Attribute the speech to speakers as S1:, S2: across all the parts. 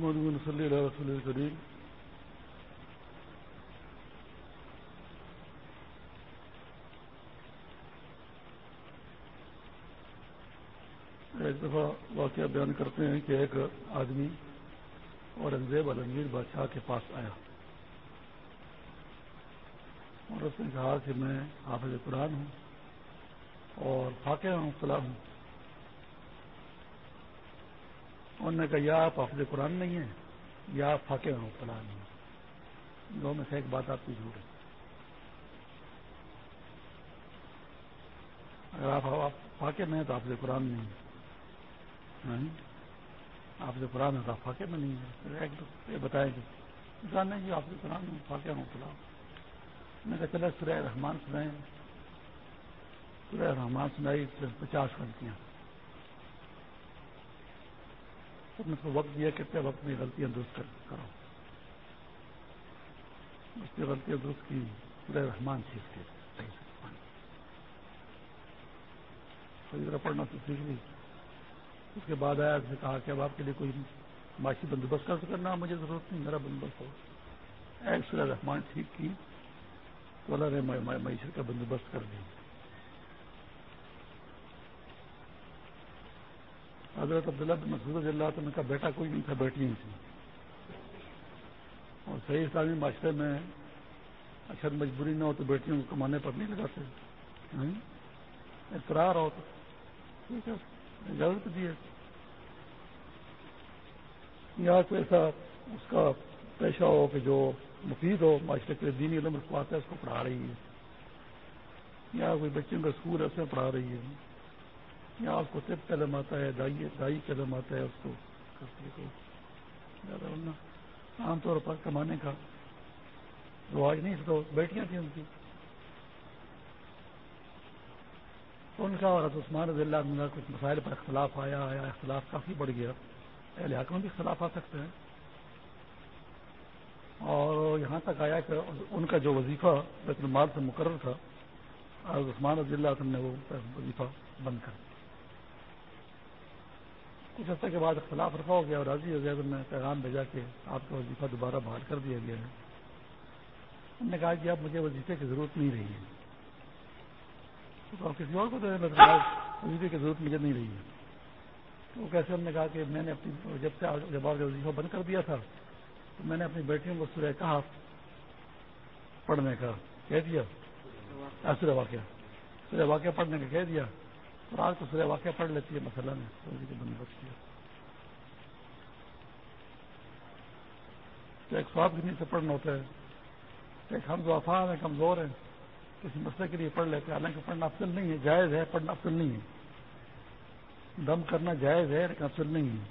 S1: محمد بن صلی اللہ رسول کریم ایک دفعہ واقعہ بیان کرتے ہیں کہ ایک آدمی اورنگزیب عالمگیر بادشاہ کے پاس آیا۔ اور اس نے کہا کہ میں حافظ قرآن ہوں اور فاقع ہوں فلاں ہوں۔ انہوں نے کہا، یا آپ حافظ قرآن نہیں ہیں، یا آپ فاقے میں مبتلا نہیں دو میں سے ایک بات آپ کی جھوٹ ہے۔ اگر آپ فاقے میں ہیں تو حافظ قرآن نہیں ہے ہاں؟ حافظ قرآن ہے تو آپ فاقے میں نہیں ہے ایک یہ بتائیں گے انسان نہیں جی حافظ قرآن میں فاقے میں مبتلا میں کہا چلے سورہ رحمان سنائیں۔ سورہ رحمان سنائی، پچاس غلطیاں نے اس کو وقت دیا کتنے وقت میں غلطیاں درست کرو اس کی غلطیاں درست کی پورے رحمان تھی اس کے۔ طرح پڑھنا تو سیکھ لی۔ اس کے بعد آیا، اس نے کہا کہ اب آپ کے لیے کوئی معاشی بندوبست کر سکنا مجھے ضرورت نہیں، میرا بندوبست ہو۔ ایک سورہ رحمان، ٹھیک کی۔ تو اللہ نے معیشت کا بندوبست کر دیا۔ حضرت عبداللہ بن مسعود اللہ عنہ کا بیٹا کوئی نہیں تھا، بیٹی نہیں تھی۔ اور صحیح اسلامی معاشرے میں اچھا مجبوری نہ ہو تو بیٹیوں کو کمانے پر نہیں لگاتے۔ اقرار ہو تو ٹھیک ہے، اجازت دی ہے یا کوئی ایسا اس کا پیشہ ہو کہ جو مفید ہو، معاشرے کے دینی علم اس کو آتا ہے، اس کو پڑھا رہی ہے۔ یا کوئی بچوں کا اسکول ایسے پڑھا رہی ہے۔ یا اس کو طب قلم آتا ہے، دائی دائی قلم آتا ہے اس کو۔ عام طور پر کمانے کا رواج نہیں تو بیٹیاں تھیں ان کی۔ ان کا اور عثمان رضی اللہ عنہ کچھ مسائل پر اختلاف آیا آیا، اختلاف کافی بڑھ گیا۔ اہل حق میں بھی اختلاف آ سکتے ہیں۔ اور یہاں تک آیا کہ ان کا جو وظیفہ بیت المال سے مقرر تھا عثمان رضی اللہ عنہ نے وہ وظیفہ بند کر دیا۔ کچھ ہفتے کے بعد اختلاف رکھا ہو گیا اور راضی عزیز نے پیغام بھیجا کہ آپ کا وظیفہ دوبارہ بحال کر دیا گیا ہے۔ انہوں نے کہا کہ اب مجھے وظیفے کی ضرورت نہیں رہی ہے۔ تو آپ کسی اور کو وظیفے کی ضرورت مجھے نہیں رہی ہے۔ تو کیسے ہم نے کہا کہ میں نے اپنی جب سے جب آپ وظیفہ بند کر دیا تھا، تو میں نے اپنی بیٹیوں کو سورہ کہا پڑھنے کا کہہ دیا۔ سورہ واقعہ۔ سورہ واقعہ پڑھنے کا کہہ دیا۔ رات کو سورہ واقعہ پڑھ لیتی ہے مسئلہ میں تو بندوبست کیا ایک سواب بھی سے پڑھنا ہوتا ہے۔ ایک ہم جو افواہ ہیں، کمزور ہیں، کسی مسئلے کے لیے پڑھ لیتے ہیں۔ حالانکہ پڑھنا افضل نہیں ہے، جائز ہے، پڑھنا افضل نہیں ہے۔ دم کرنا جائز ہے، لیکن افضل نہیں ہے۔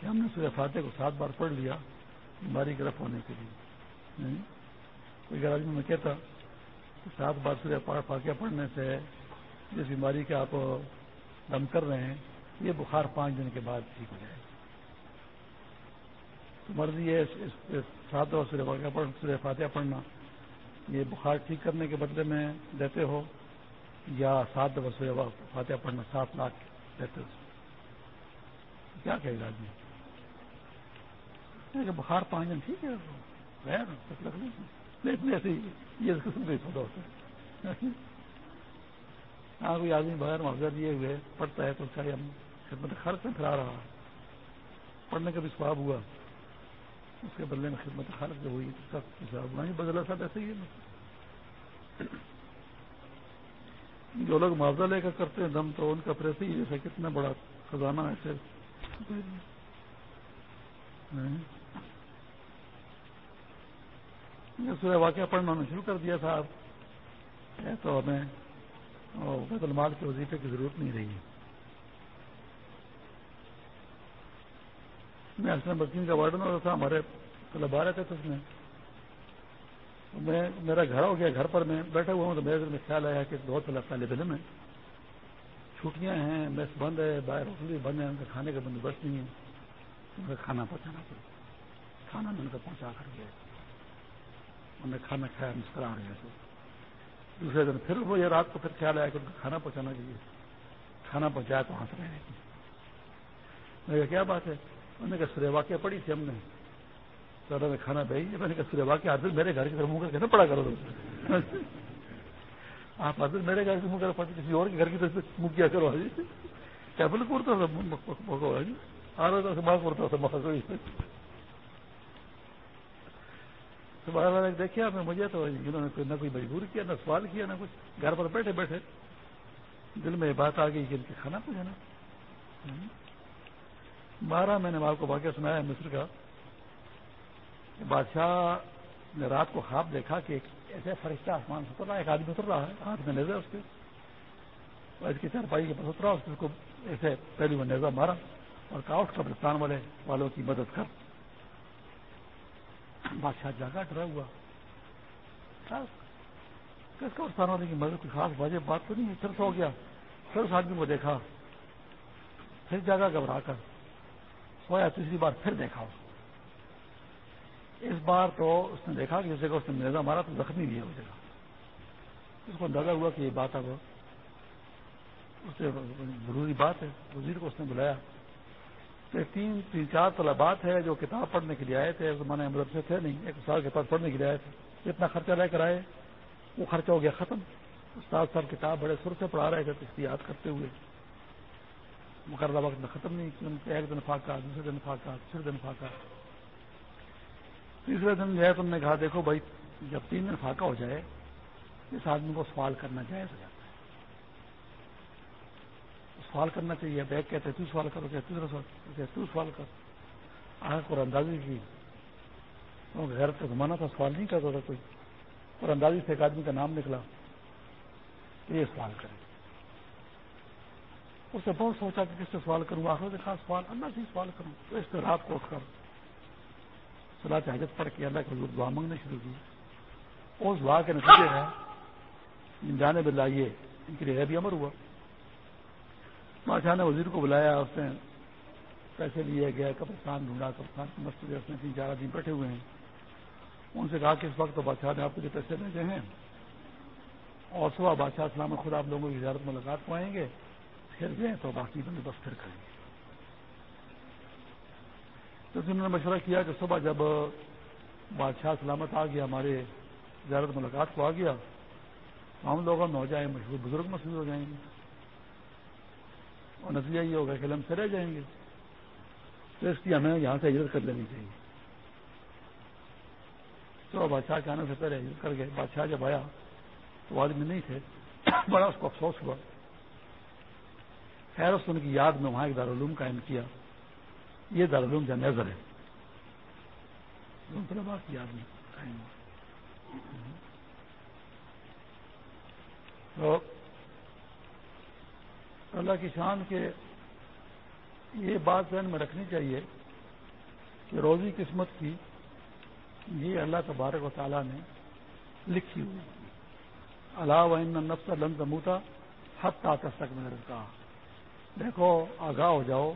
S1: کہ ہم نے سورہ فاتح کو سات بار پڑھ لیا، بیماری گرفت ہونے کے لیے۔ کوئی آدمی میں کہتا کہ سات بار سورہ فاتحہ پڑھنے سے جس بیماری کے آپ دم کر رہے ہیں، یہ بخار پانچ دن کے بعد ٹھیک ہو جائے تو مرضی ہے سات دو سورہ فاتحہ پڑھنا۔ یہ بخار ٹھیک کرنے کے بدلے میں دیتے ہو، یا سات دفعہ سورہ فاتحہ پڑھنا سات لاکھ دیتے ہو۔ کیا کہے گا آدمی بخار پانچ دن ٹھیک ہے۔ مطلب لیکن ایسے یہ قسم کا سودا ہوتا ہے۔ ہاں کوئی آدمی بغیر معاوضہ دیے ہوئے پڑھتا ہے تو اس کا ہم خدمت خرچ میں پھیلا رہا پڑھنے کا بھی سواب ہوا۔ اس کے بدلے میں خدمت خرچ جو ہوئی سب نہیں بدلا سب ایسے ہی۔ ہے جو لوگ معاوضہ لے کر کرتے ہیں دم تو ان کا پریس ہی جیسے کتنا بڑا خزانہ ایسے سورہ واقعہ پڑھنا ہم نے شروع کر دیا تھا۔ تو ہمیں بیت المال کے وظیفے کی ضرورت نہیں رہی میں اسلم بکین کا وارڈن ہوتا تھا، ہمارے طلبا رہتے تھے اس میں۔ میں، میرا گھر ہو گیا، گھر پر میں بیٹھا ہوا ہوں تو میرے دل میں خیال آیا کہ بہت طلب طالب علم ہے چھٹیاں ہیں، میس بند ہے، باہر ہوٹل بھی بند ہے، ان کا کھانے کا بندوبست نہیں ہے۔ ان کا کھانا پہنچانا پڑتا کھانا میں ان کا پہنچا کر گیا انہوں نے کھانا کھایا، مسکرا رہے ہیں۔ دوسرے دن پھر وہ یہ رات کو پھر خیال آیا کہ ان کو کھانا پہنچانا چاہیے۔ کھانا پہنچایا تو وہاں سے رہنے کی کیا بات ہے؟ انہوں نے کہا سورے واقعہ پڑھی تھی ہم نے۔ سر میں کھانا بھیج میں نے کہا سورے واقعہ حاضر میرے گھر کی طرف منہ کر کے نہ پڑا کرو آپ حاضر میرے گھر سے منہ کر پڑتے کسی اور کے گھر کی طرف منہ کیا کرو حاجی۔ کیا بول کرتا تھا آ رہا تھا ماں کرتا تھا ماں دیکھا میں مجھے تو انہوں نے نہ کوئی مجبور کیا، نہ سوال کیا، نہ کچھ۔ گھر پر بیٹھے بیٹھے۔ دل میں بات آ گئی کہ ان کے کھانا پوچھنا بارہ میں نے آپ کو واقعہ سنایا مصر کا۔ بادشاہ نے رات کو خواب دیکھا کہ ایک ایسے فرشتہ آسمان سے اتر رہا ہے، ایک آدمی اتر رہا ہے۔ ہاتھ میں نیزا اس کے۔ اس کی چارپائی کے پاس اترا، اس کو ایسے پہلی وہ نیزا مارا اور کاؤٹ قبرستان والے والوں کی مدد کر۔ بادشاہ جاگا ڈرا ہوا۔ کس قبرستان والے کی مدد کوئی خاص واجب بات تو نہیں پھر سو گیا۔ پھر اس آدمی کو دیکھا۔ پھر جگہ گھبرا کر۔ سویا تیسری بار پھر دیکھا اس اس بار تو اس نے دیکھا کہ جس جگہ اس نے نیزا مارا تو زخمی بھی ہے اس جگہ۔ اس کو اندازہ ہوا کہ یہ بات اب اس سے ضروری بات ہے۔ وزیر کو اس نے بلایا۔ تین تین چار طلبات ہے جو کتاب پڑھنے کے لیے آئے تھے زمانے مدرسے تھے نہیں، ایک سال کے پاس پڑھنے کے لیے آئے تھے۔ اتنا خرچہ لے کر آئے، وہ خرچہ ہو گیا ختم۔ استاد صاحب کتاب بڑے سر سے پڑھا رہے تھے، اس کی یاد کرتے ہوئے۔ مقررہ وقت میں ختم نہیں ایک دن فاقہ، دوسرے دن فاقہ، تیسرے دن فاقہ۔ تیسرے دن جو ہے، تم نے کہا، دیکھو بھائی، جب تین دن فاقہ ہو جائے، اس آدمی کو سوال کرنا جائز ہے۔ سوال کرنا چاہیے بیگ کہتے تو سوال کرو کیا سوال تو سوال کر۔ آگے کو اندازی کی۔ گھر کا زمانہ تھا، سوال نہیں کرتا تھا کوئی۔ اور اندازی سے ایک آدمی کا نام نکلا۔ یہ سوال کرے اس نے بہت سوچا کہ کس سے سوال کروں آخر سے خاص سوال اللہ سے سوال کروں۔ تو اس سے رات کو اٹھ کر صلاح حاجت پڑھ کے اللہ کے حضور دعا مانگنا شروع کی۔ اس دعا کے نتیجے ہے جانے بلائیے ان کے لیے بھی امر ہوا۔ بادشاہ نے وزیر کو بلایا، اس نے پیسے لیے، گئے، قبرستان ڈھونڈا، قبرستان کی مسجد اس میں تین چار آدمی بیٹھے ہوئے ہیں۔ ان سے کہا کہ اس وقت تو بادشاہ نے آپ کو جو پیسے بھیجے ہیں، اور صبح بادشاہ اسلام خود آپ لوگوں کی زیارت ملاقات کو آئیں گے، پھر گئے تو باقی بندوبست پھر کریں گے تو انہوں نے مشورہ کیا کہ صبح جب بادشاہ سلامت آ گیا، ہمارے زیارت ملاقات کو آ گیا، تو ہم لوگوں میں ہو جائیں مشہور بزرگ مسئلے ہو جائیں گے۔ اور نتیجہ یہ ہوگا کہ ہم سے رہ جائیں گے۔ تو اس لیے ہمیں یہاں سے ہجرت کر لینی چاہیے۔ تو بادشاہ کے آنے سے پہلے ہجرت کر گئے۔ بادشاہ جب آیا تو آدمی نہیں تھے۔ بڑا اس کو افسوس ہوا۔ خیر اس ان کی یاد میں وہاں ایک دارالعلوم قائم کیا۔ یہ دارالعلوم جہاں نظر ہے۔ طلبا کی یاد میں تو اللہ کی شان کے یہ بات ذہن میں رکھنی چاہیے کہ روزی قسمت کی یہ اللہ تبارک و تعالیٰ نے لکھی ہوئی اللہ و نفس لن تموتا حد تک میں نے کہا دیکھو، آگاہ ہو جاؤ،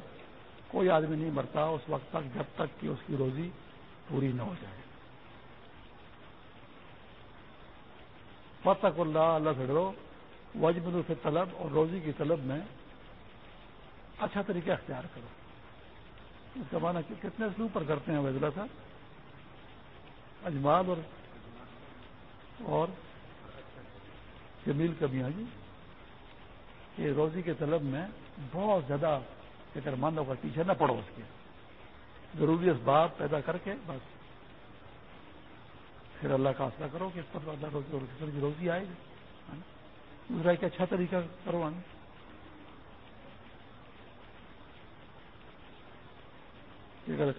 S1: کوئی آدمی نہیں مرتا اس وقت تک جب تک کہ اس کی روزی پوری نہ ہو جائے۔ فتق اللہ اللہ سے ڈرو۔ وجب سے طلب اور روزی کی طلب میں اچھا طریقہ اختیار کرو۔ اس کا معنی کتنے اسلوب پر کرتے ہیں وزلہ صاحب؟ اجمال اور اور جمیل کبھی ہاں جی؟ کہ روزی کے طلب میں بہت زیادہ فکر مند ہوگا، پیچھے نہ پڑو اس کے۔ ضروری اسباب پیدا کر کے بس۔ پھر اللہ کا آسرا کرو کہ اس پر اللہ روزی کی روزی آئے گی۔ ہاں جی؟ دوسرا ایک اچھا طریقہ کرو اگر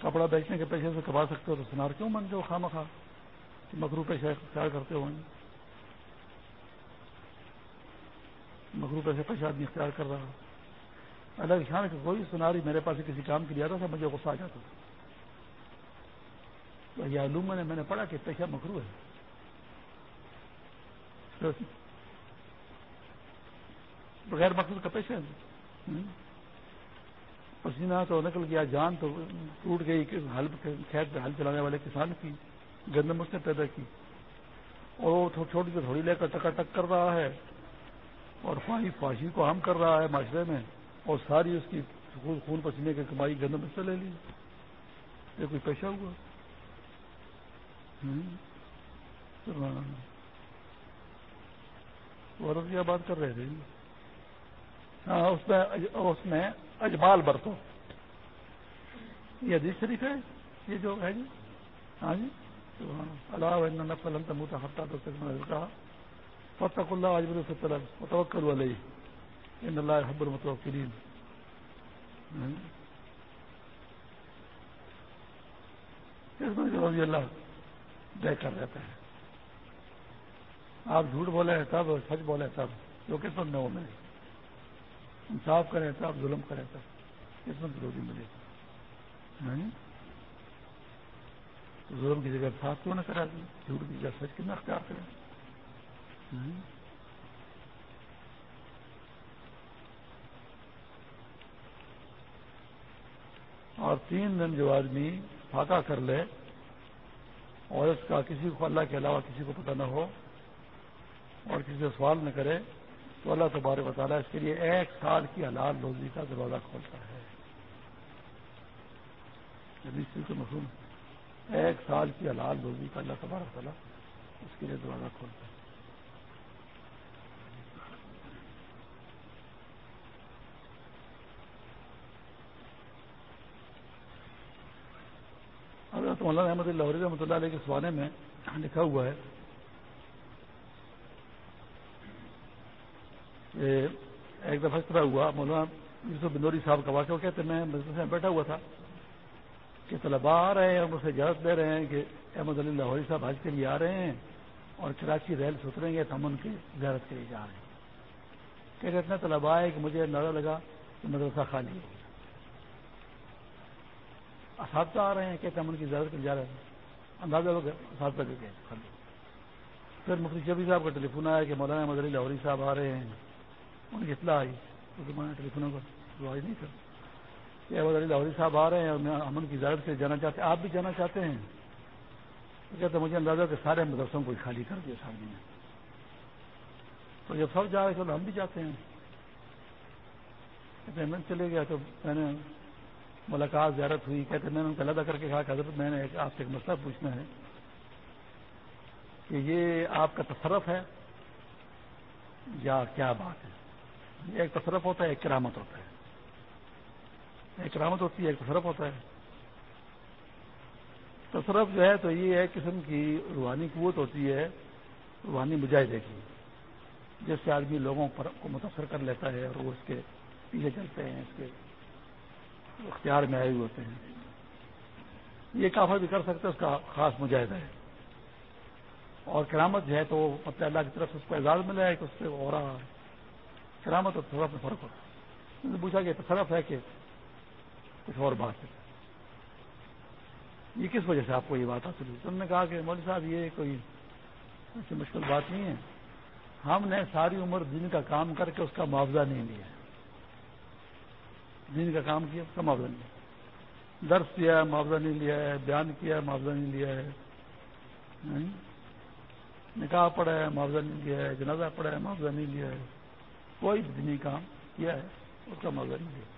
S1: کپڑا بیچنے کے پیسے سے کما سکتے ہو تو سنار کیوں من ہو خام خواہ مخواہ مکرو پیسہ اختیار کرتے ہو مکرو پیسے پیسہ آدمی اختیار کر رہا الگ شان کہ کوئی سناری میرے پاس کسی کام کے لیے آتا تھا مجھے غصہ آ جاتا تھا تو یہ علوم نے میں نے پڑھا کہ پیشہ مکرو ہے بغیر مقصد کا پیشہ ہے۔ پسینہ تو نکل گیا، جان تو ٹوٹ گئی ہل کھیت ہل چلانے والے کسان کی گندم اس نے پیدا کی۔ اور وہ چھوٹی سے تھوڑی لے کر ٹکا ٹک کر رہا ہے۔ اور فاہی فاشی کو ہم کر رہا ہے معاشرے میں۔ اور ساری اس کی خون پسینے کے کمائی گندم میں سے لے لی۔ یہ کوئی پیشہ ہوا؟ عورت کیا بات کر رہے تھے۔ اس میں اس میں اجمال برتو۔ یہ حدیث شریف ہے؟ یہ جو ہے جی؟ ہاں جی؟ اللہ۔ نفل منہ ہفتہ تو کہا فتق اللہ عجب الطلب متوکل علیہ ان اللہ حب المتوکلین ہاں جی؟ اس میں جو رضی اللہ دے کر رہتا ہے آپ جھوٹ بولے تب، سچ بولے تب، جو قسمت میں۔ وہ ملے انصاف کرے تب ظلم کرے تب قسمت روزی ملے ہاں جی؟ ظلم کی جگہ صاف کیوں نہ کرا دی جھوٹ کی جگہ سچ کتنا اختیار کرے۔ ہاں جی؟ اور تین دن جو آدمی فاقہ کر لے اور اس کا کسی کو اللہ کے علاوہ کسی کو پتہ نہ ہو اور کسی سے سوال نہ کرے تو اللہ تبارک بتا اس کے لیے ایک سال کی حلال روزی کا دروازہ کھولتا ہے۔ یعنی مفہوم ایک سال کی حلال روزی کا اللہ تبارک تعالیٰ اس کے لیے دروازہ کھولتا ہے۔ حضرت مولانا احمد اللہ رحمۃ اللہ علیہ کے سوانے میں لکھا ہوا ہے ایک دفعہ اس طرح ہوا، مولانا یوسف بندوری صاحب کا واقعہ کہتے میں میں بیٹھا ہوا تھا کہ طلبا آ رہے ہیں اور مجھ سے اجازت دے رہے ہیں کہ احمد علی لاہوری صاحب حج کے لیے آ رہے ہیں اور کراچی ریل سے اتریں گے تو ہم ان کی زیارت کے لیے جا رہے ہیں۔ کہ اتنا طلبا ہے کہ مجھے اندازہ لگا کہ مدرسہ خالی ہے۔ اساتذہ آ رہے ہیں، کہتے ہم ان کی زیارت کے لیے جا رہے ہیں۔ اندازہ لوگ اساتذہ کے گئے پھر مفتی شبی صاحب کا ٹیلی فون آیا کہ مولانا احمد علی لاہوری صاحب آ رہے ہیں۔ ان کی اطلاع آئی۔ تو ٹیلی فونوں کو آئی نہیں تھا کہ احمد علی لاہوری صاحب آ رہے ہیں اور ہم ان کی زیارت سے جانا چاہتے ہیں۔ آپ بھی جانا چاہتے ہیں؟ تو کہتے مجھے اندازہ کہ سارے مدرسوں کو خالی کر دیا صاحب نے۔ تو جب سب جا رہے تھے ہم بھی جاتے ہیں۔ کہتے میں چلے گیا تو میں نے ملاقات زیارت ہوئی۔ کہتے میں نے ان کو علیحدہ کر کے کہا کہ حضرت، میں نے آپ سے ایک مسئلہ پوچھنا ہے کہ یہ آپ کا تصرف ہے یا کیا بات ہے؟ ایک تصرف ہوتا ہے، ایک کرامت ہوتا ہے۔ ایک کرامت ہوتی ہے، ایک تصرف ہوتا ہے۔ تصرف جو ہے تو یہ ایک قسم کی روحانی قوت ہوتی ہے، روحانی مجاہدے کی، جس سے آدمی لوگوں پر کو متاثر کر لیتا ہے اور وہ اس کے پیچھے چلتے ہیں، اس کے اختیار میں آئے ہوئے ہوتے ہیں۔ یہ کافر بھی کر سکتے اس کا خاص مجاہدہ ہے۔ اور کرامت جو ہے تو پتہ مطلب اللہ کی طرف سے اس کو اعزاز ملا ہے کہ اس سے ہو رہا ہے کرامت اور تصرف میں فرق ہوتا ہے۔ پوچھا کہ تصرف ہے کہ کچھ اور بات ہے۔ یہ کس وجہ سے آپ کو یہ بات حاصل ہوئی؟ تم نے کہا کہ مولوی صاحب، یہ کوئی ایسی مشکل بات نہیں ہے۔ ہم نے ساری عمر دن کا کام کر کے اس کا معاوضہ نہیں لیا۔ دن کا کام کیا، اس کا معاوضہ نہیں لیا۔ درس کیا معاوضہ نہیں لیا ہے۔ بیان کیا ہے معاوضہ نہیں لیا ہے۔ ہاں؟ نکاح پڑا ہے، معاوضہ نہیں لیا ہے۔ جنازہ پڑا ہے، معاوضہ نہیں لیا ہے۔ کوئی دینی کام کیا ہے، اس کا معاوضہ نہیں لیا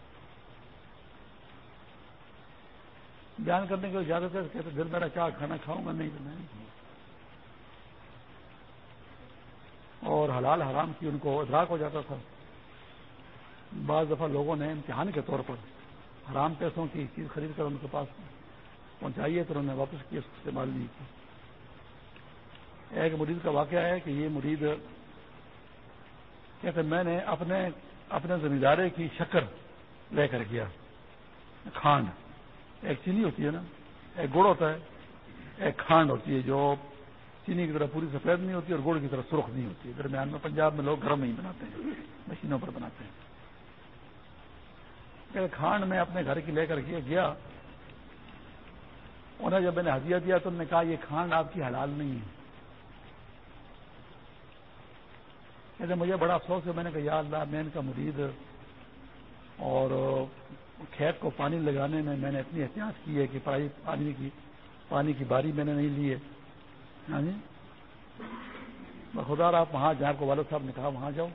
S1: بیان کرنے کی اجازت ہے کہتے دل میرا کیا کھانا کھاؤں گا، نہیں تو میں اور حلال حرام کی ان کو ادراک ہو جاتا تھا۔ بعض دفعہ لوگوں نے امتحان کے طور پر حرام پیسوں کی چیز خرید کر ان کے پاس پہنچائی ہے، تو انہوں نے واپس کی استعمال نہیں کی ایک مرید کا واقعہ ہے کہ یہ مرید کہتے میں نے اپنے اپنے زمیندارے کی شکر لے کر گیا کھانڈ ایک چینی ہوتی ہے نا، ایک گڑ ہوتا ہے، ایک کھانڈ ہوتی ہے جو چینی کی طرح پوری سفید نہیں ہوتی اور گڑ کی طرح سرخ نہیں ہوتی۔ درمیان میں پنجاب میں لوگ گرم نہیں بناتے ہیں، مشینوں پر بناتے ہیں۔ کھانڈ میں اپنے گھر کی لے کر کے گیا۔ انہیں جب میں نے ہدیہ دیا تو انہوں نے کہا، یہ کھانڈ آپ کی حلال نہیں ہے۔ کہتے مجھے بڑا افسوس ہے، میں نے کہا، یا اللہ، میں ان کا مرید اور کھیت کو پانی لگانے میں میں نے اتنی احتیاط کی ہے کہ پانی کی پانی کی باری میں نے نہیں لی ہے۔ ہاں جی؟ خدا آپ وہاں جہاں کو والد صاحب نے کہا، وہاں جاؤ،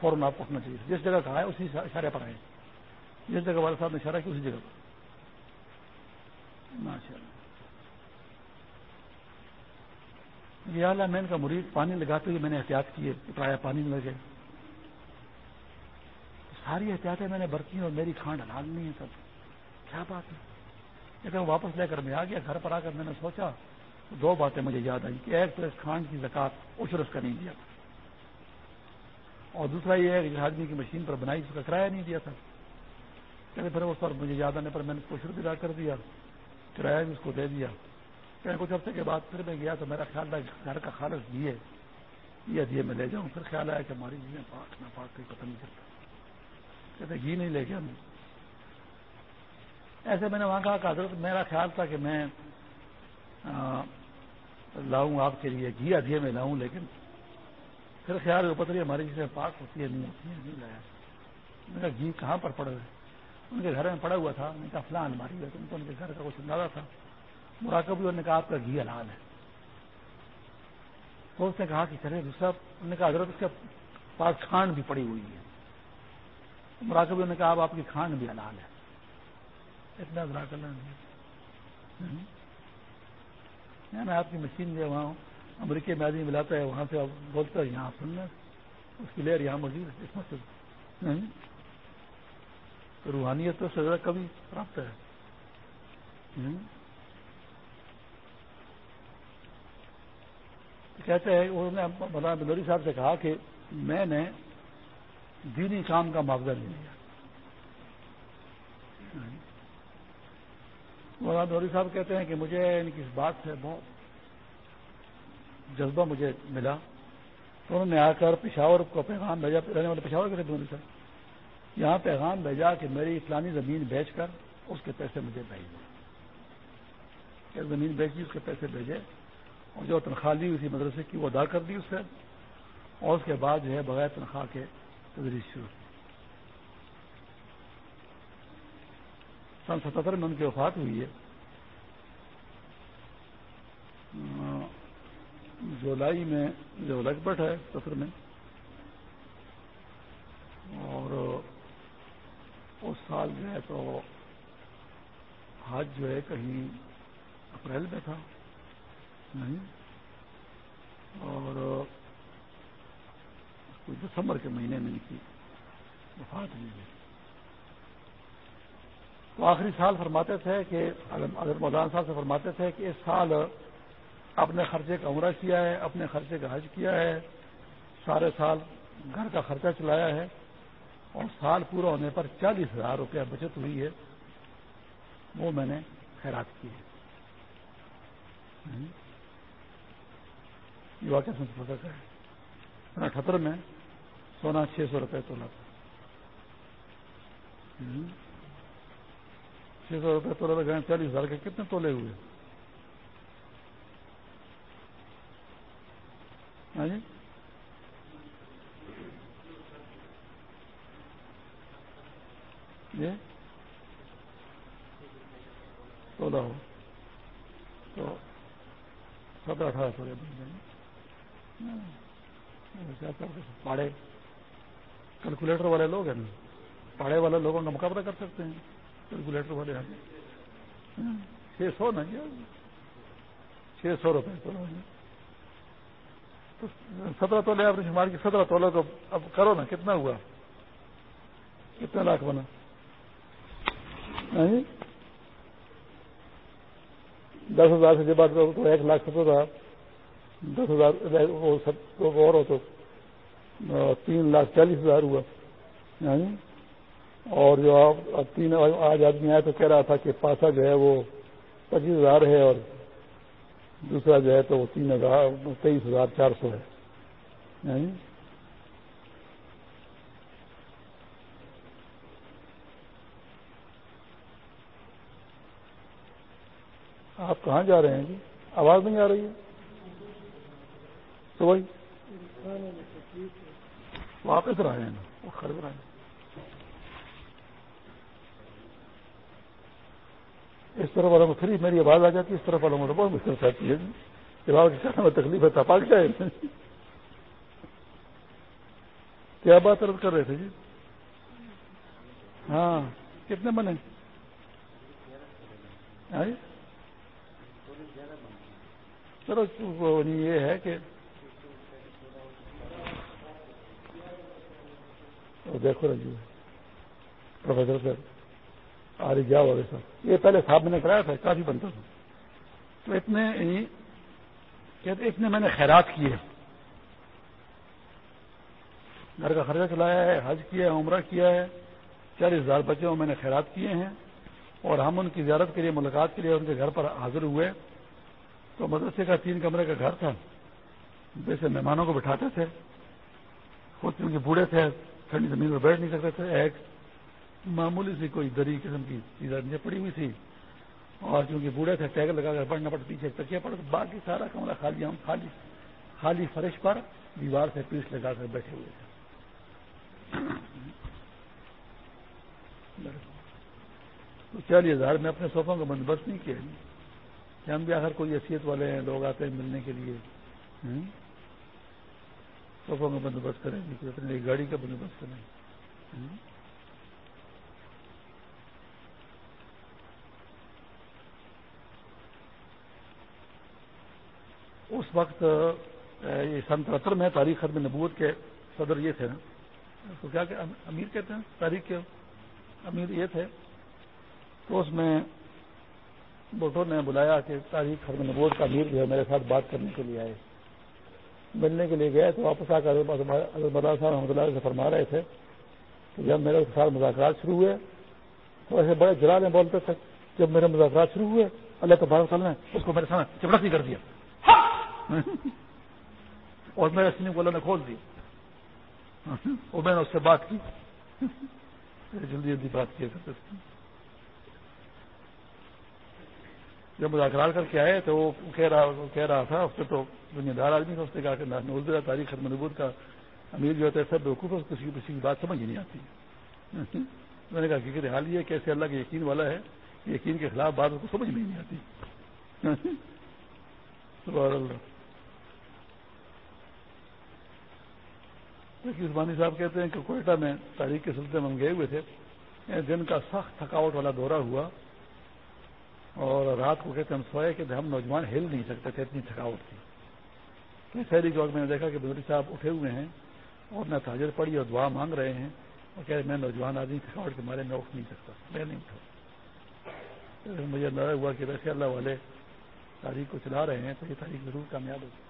S1: فوراً آپ کو چاہیے۔ جس جگہ کہا ہے، اسی اشارے پر آئے۔ جس جگہ والد صاحب نے اشارہ کیا، اسی جگہ پر۔ ماشاء اللہ یہ اعلیٰ مین کا مرید پانی لگاتے ہوئے میں نے احتیاط کی ہے پرایا پانی میں لگے۔ ساری احتیاطیں میں نے برتی ہیں اور میری کھانڈ حلال نہیں ہے سب۔ کیا بات ہے؟ لیکن واپس لے کر میں آ گیا، گھر پر آ کر میں نے سوچا، دو باتیں مجھے یاد آئیں کہ ایک تو اس کھانڈ کی زکات اشرف کا نہیں دیا تھا۔ اور دوسرا یہ ہے کہ آدمی کی مشین پر بنائی اس کا کرایہ نہیں دیا تھا۔ کہتے پھر اس پر مجھے یاد آنے پر میں نے اس کو شروع ادا کر دیا، کرایہ بھی اس کو دے دیا۔ کہ کچھ ہفتے کے بعد پھر میں گیا تو میرا خیال تھا، گھر کا خالص دیے یہ دیے میں لے جاؤں۔ پھر خیال آیا کہ ہماری چیزیں پاک، نہ پاک کوئی پتہ نہیں چلتا کہتے، گھی نہیں لے گیا میں ایسے میں نے وہاں کہا کہ حضرت، میرا خیال تھا کہ میں لاؤں آپ کے لیے گھی ادھیے میں لاؤں، لیکن پھر خیال ہو پتہ ہماری چیزیں پاک ہوتی ہے، نہیں ہوتی ہے، نہیں لایا۔ میں کہا، گھی کہاں پر پڑ رہے ان کے گھر میں پڑا ہوا تھا۔ ان کا فلان ماری ہے۔ ان کو ان کے گھر کا کچھ اندازہ تھا۔ مراقب نے کہا آپ کا گھی حلال ہے۔ تو اس نے کہا کہ چلے، دوسرا انہوں نے کہا، حضرت اس کے پاس کھانڈ بھی پڑی ہوئی ہے۔ مراقب نے کہا اب آپ کی کھانڈ بھی حلال ہے۔ اتنا مراقب میں آپ کی مشین جو وہاں امریکہ میں آدمی ملاتا ہے، وہاں سے بولتا ہے، یہاں سننا اس کی لہر یہاں موجود ہے، اس مسجد۔ روحانیت تو سزا کبھی پراپت ہے۔ کہتے ہیں، انہوں نے مولانا بلوری صاحب سے کہا کہ میں نے دینی کام کا معاوضہ لے لیا۔ مولانا بلوری صاحب کہتے ہیں کہ مجھے ان کی اس بات سے بہت جذبہ مجھے ملا۔ تو انہوں نے آ کر پشاور کو پیغام بھیجا، رہنے والے پشاور کے تھے۔ صاحب یہاں پیغام بھیجا کہ میری اسلامی زمین بیچ کر اس کے پیسے مجھے بھیج دیں زمین بیچی اس کے پیسے بھیجے۔ اور جو تنخواہ لی اسی مدرسے کی وہ ادا کر دی اس سے اور اس کے بعد جو ہے بغیر تنخواہ کے تدریس شروع کی۔ سن ستہتر میں ان کی وفات ہوئی ہے۔ جولائی میں جو لگ ہے ستر میں۔ اور اس سال جو ہے تو حج جو ہے کہیں اپریل میں تھا۔ اور دسمبر کے مہینے میں ان کی وفات ہوئی ہے۔ تو آخری سال فرماتے تھے کہ اگر مولانا صاحب سے فرماتے تھے کہ اس سال اپنے خرچے کا عمرہ کیا ہے، اپنے خرچے کا حج کیا ہے، سارے سال گھر کا خرچہ چلایا ہے اور سال پورا ہونے پر چالیس ہزار روپیہ بچت ہوئی ہے، وہ میں نے خیرات کی ہے۔ یہ واقعہ سن ہے اٹھہتر میں سونا چھ سو روپئے تولا تھا۔ چھ سو روپئے تولا گئے چالیس ہزار کے کتنے تولے ہوئے؟ ہاں جی؟ تولا ہو۔ تو سترہ اٹھارہ سو روپئے پاڑے کیلکولیٹر والے لوگ ہیں۔ نا پاڑے والے لوگوں کا مقابلہ کر سکتے ہیں۔ کیلکولیٹر والے ہیں۔ چھ سو نا جی۔ چھ سو روپئے تو جی۔ سترہ تولے آپ نے شمار کی، سترہ تولے تو اب کرو نا، کتنا ہوا؟ کتنے لاکھ بنا؟ دس ہزار سے جب تو ایک لاکھ ستر ہزار دس ہزار اور ہو تو تین لاکھ چالیس ہزار ہوا یعنی۔ اور جو آپ تین، آج آدمی آئے تو کہہ رہا تھا کہ پاسا جو ہے وہ پچیس ہزار ہے اور دوسرا جو ہے تو وہ تین ہزار، تیئیس ہزار چار سو ہے یعنی۔ آپ کہاں جا رہے ہیں جی؟ آواز نہیں آ رہی ہے۔ تو وہی واپس رہے ہیں۔ وہ رہے ہیں اس طرف والوں کو پھر میری آواز آ جاتی ہے اس طرف والوں کو بہت مشکل سے آتی ہے۔ جب آپ کہنے میں تکلیف ہے تپاک جائے۔ کیا بات عرض کر رہے تھے جی؟ ہاں کتنے بنے؟ چلو یہ ہے کہ دیکھو رجیو پروفیسر صاحب آ رہی جاؤ والے صاحب؟ یہ پہلے صاحب میں نے کرایا تھا، کافی بنتا تھا۔ تو اتنے یعنی کہتے اتنے میں نے خیرات کیے گھر کا خرچہ چلایا ہے، حج کیا ہے، عمرہ کیا ہے، چالیس ہزار بچوں میں نے خیرات کیے ہیں۔ اور ہم ان کی زیارت کے لیے، ملاقات کے لیے ان کے گھر پر حاضر ہوئے۔ تو مدرسے کا تین کمرے کا گھر تھا۔ جیسے مہمانوں کو بٹھاتے تھے خود کیونکہ بوڑھے تھے۔ ٹھنڈی زمین پر بیٹھ نہیں سکتے تھے ایک معمولی سی کوئی دری قسم کی چیزیں پڑی ہوئی تھی۔ اور چونکہ بوڑھے تھے ٹیگ لگا کر پڑھنا پڑتا پیچھے تکیا پڑ باقی سارا کمرہ خالی، ہم خالی خالی فرش پر دیوار سے پیس لگا کر بیٹھے ہوئے تھے۔ تو چالیس ہزار میں اپنے صوفوں کا بندوبست نہیں کیا۔ کہ ہم بھی آخر کوئی حیثیت والے ہیں، لوگ آتے ہیں ملنے کے لیے۔ صوفوں کا بندوبست کریں گے اپنے گاڑی کا بندوبست کریں اس وقت یہ سن ترہتر میں تاریخ ختم نبوت کے صدر یہ تھے نا۔ تو کیا کہ امیر کہتے ہیں؟ تاریخ کے امیر یہ تھے۔ تو اس میں بوٹو نے بلایا کہ تاریخ ختم نبوت کا امیر جو ہے میرے ساتھ بات کرنے کے لیے آئے۔ ملنے کے لیے گئے تو واپس آ کر صاحب رحمۃ اللہ سے فرما رہے تھے کہ جب میرے ساتھ مذاکرات شروع ہوئے، تو ایسے بڑے جلال میں بولتے تھے، جب میرے مذاکرات شروع ہوئے، اللہ تبارک تعالیٰ نے اس کو میرے سامنے چپڑک ہی کر دیا۔ ہاں! اور میرے سنی کو اللہ نے کھول دیا۔ اور میں نے اس سے بات کی۔ جلدی جلدی بات کیا کرتے تھے جب مذاکرات کر کے آئے تو وہ کہہ رہا کہہ رہا تھا، اس سے تو دنیا دار آدمی تھا، اس نے کہا کہ نوز تاریخ ختم نبود کا امیر جو ہوتا ہے سب بیوقوف ہے کسی کسی کی بات سمجھ ہی نہیں آتی۔ میں نے کہا کہ حال یہ کیسے اللہ کے یقین والا ہے یقین کے خلاف بات اس کو سمجھ میں نہیں آتی۔ عثمانی صاحب کہتے ہیں کہ کوئٹہ میں تاریخ کے سلسلے میں ہم گئے ہوئے تھے۔ یعنی دن کا سخت تھکاوٹ والا دورہ ہوا۔ اور رات کو کہتے ہم سوئے کہ ہم نوجوان ہل نہیں سکتے تھے، اتنی تھکاوٹ تھی۔ شہری چوک میں نے دیکھا کہ بزرگ صاحب اٹھے ہوئے ہیں اور نہ تاجر پڑی اور دعا مانگ رہے ہیں اور کہ میں نوجوان آدمی تھکاوٹ کے مارے میں اٹھ نہیں سکتا، میں نہیں اٹھا مجھے اندازہ ہوا کہ ویسے اللہ والے تاریخ کو چلا رہے ہیں تو یہ تاریخ ضرور کامیاب ہوگی۔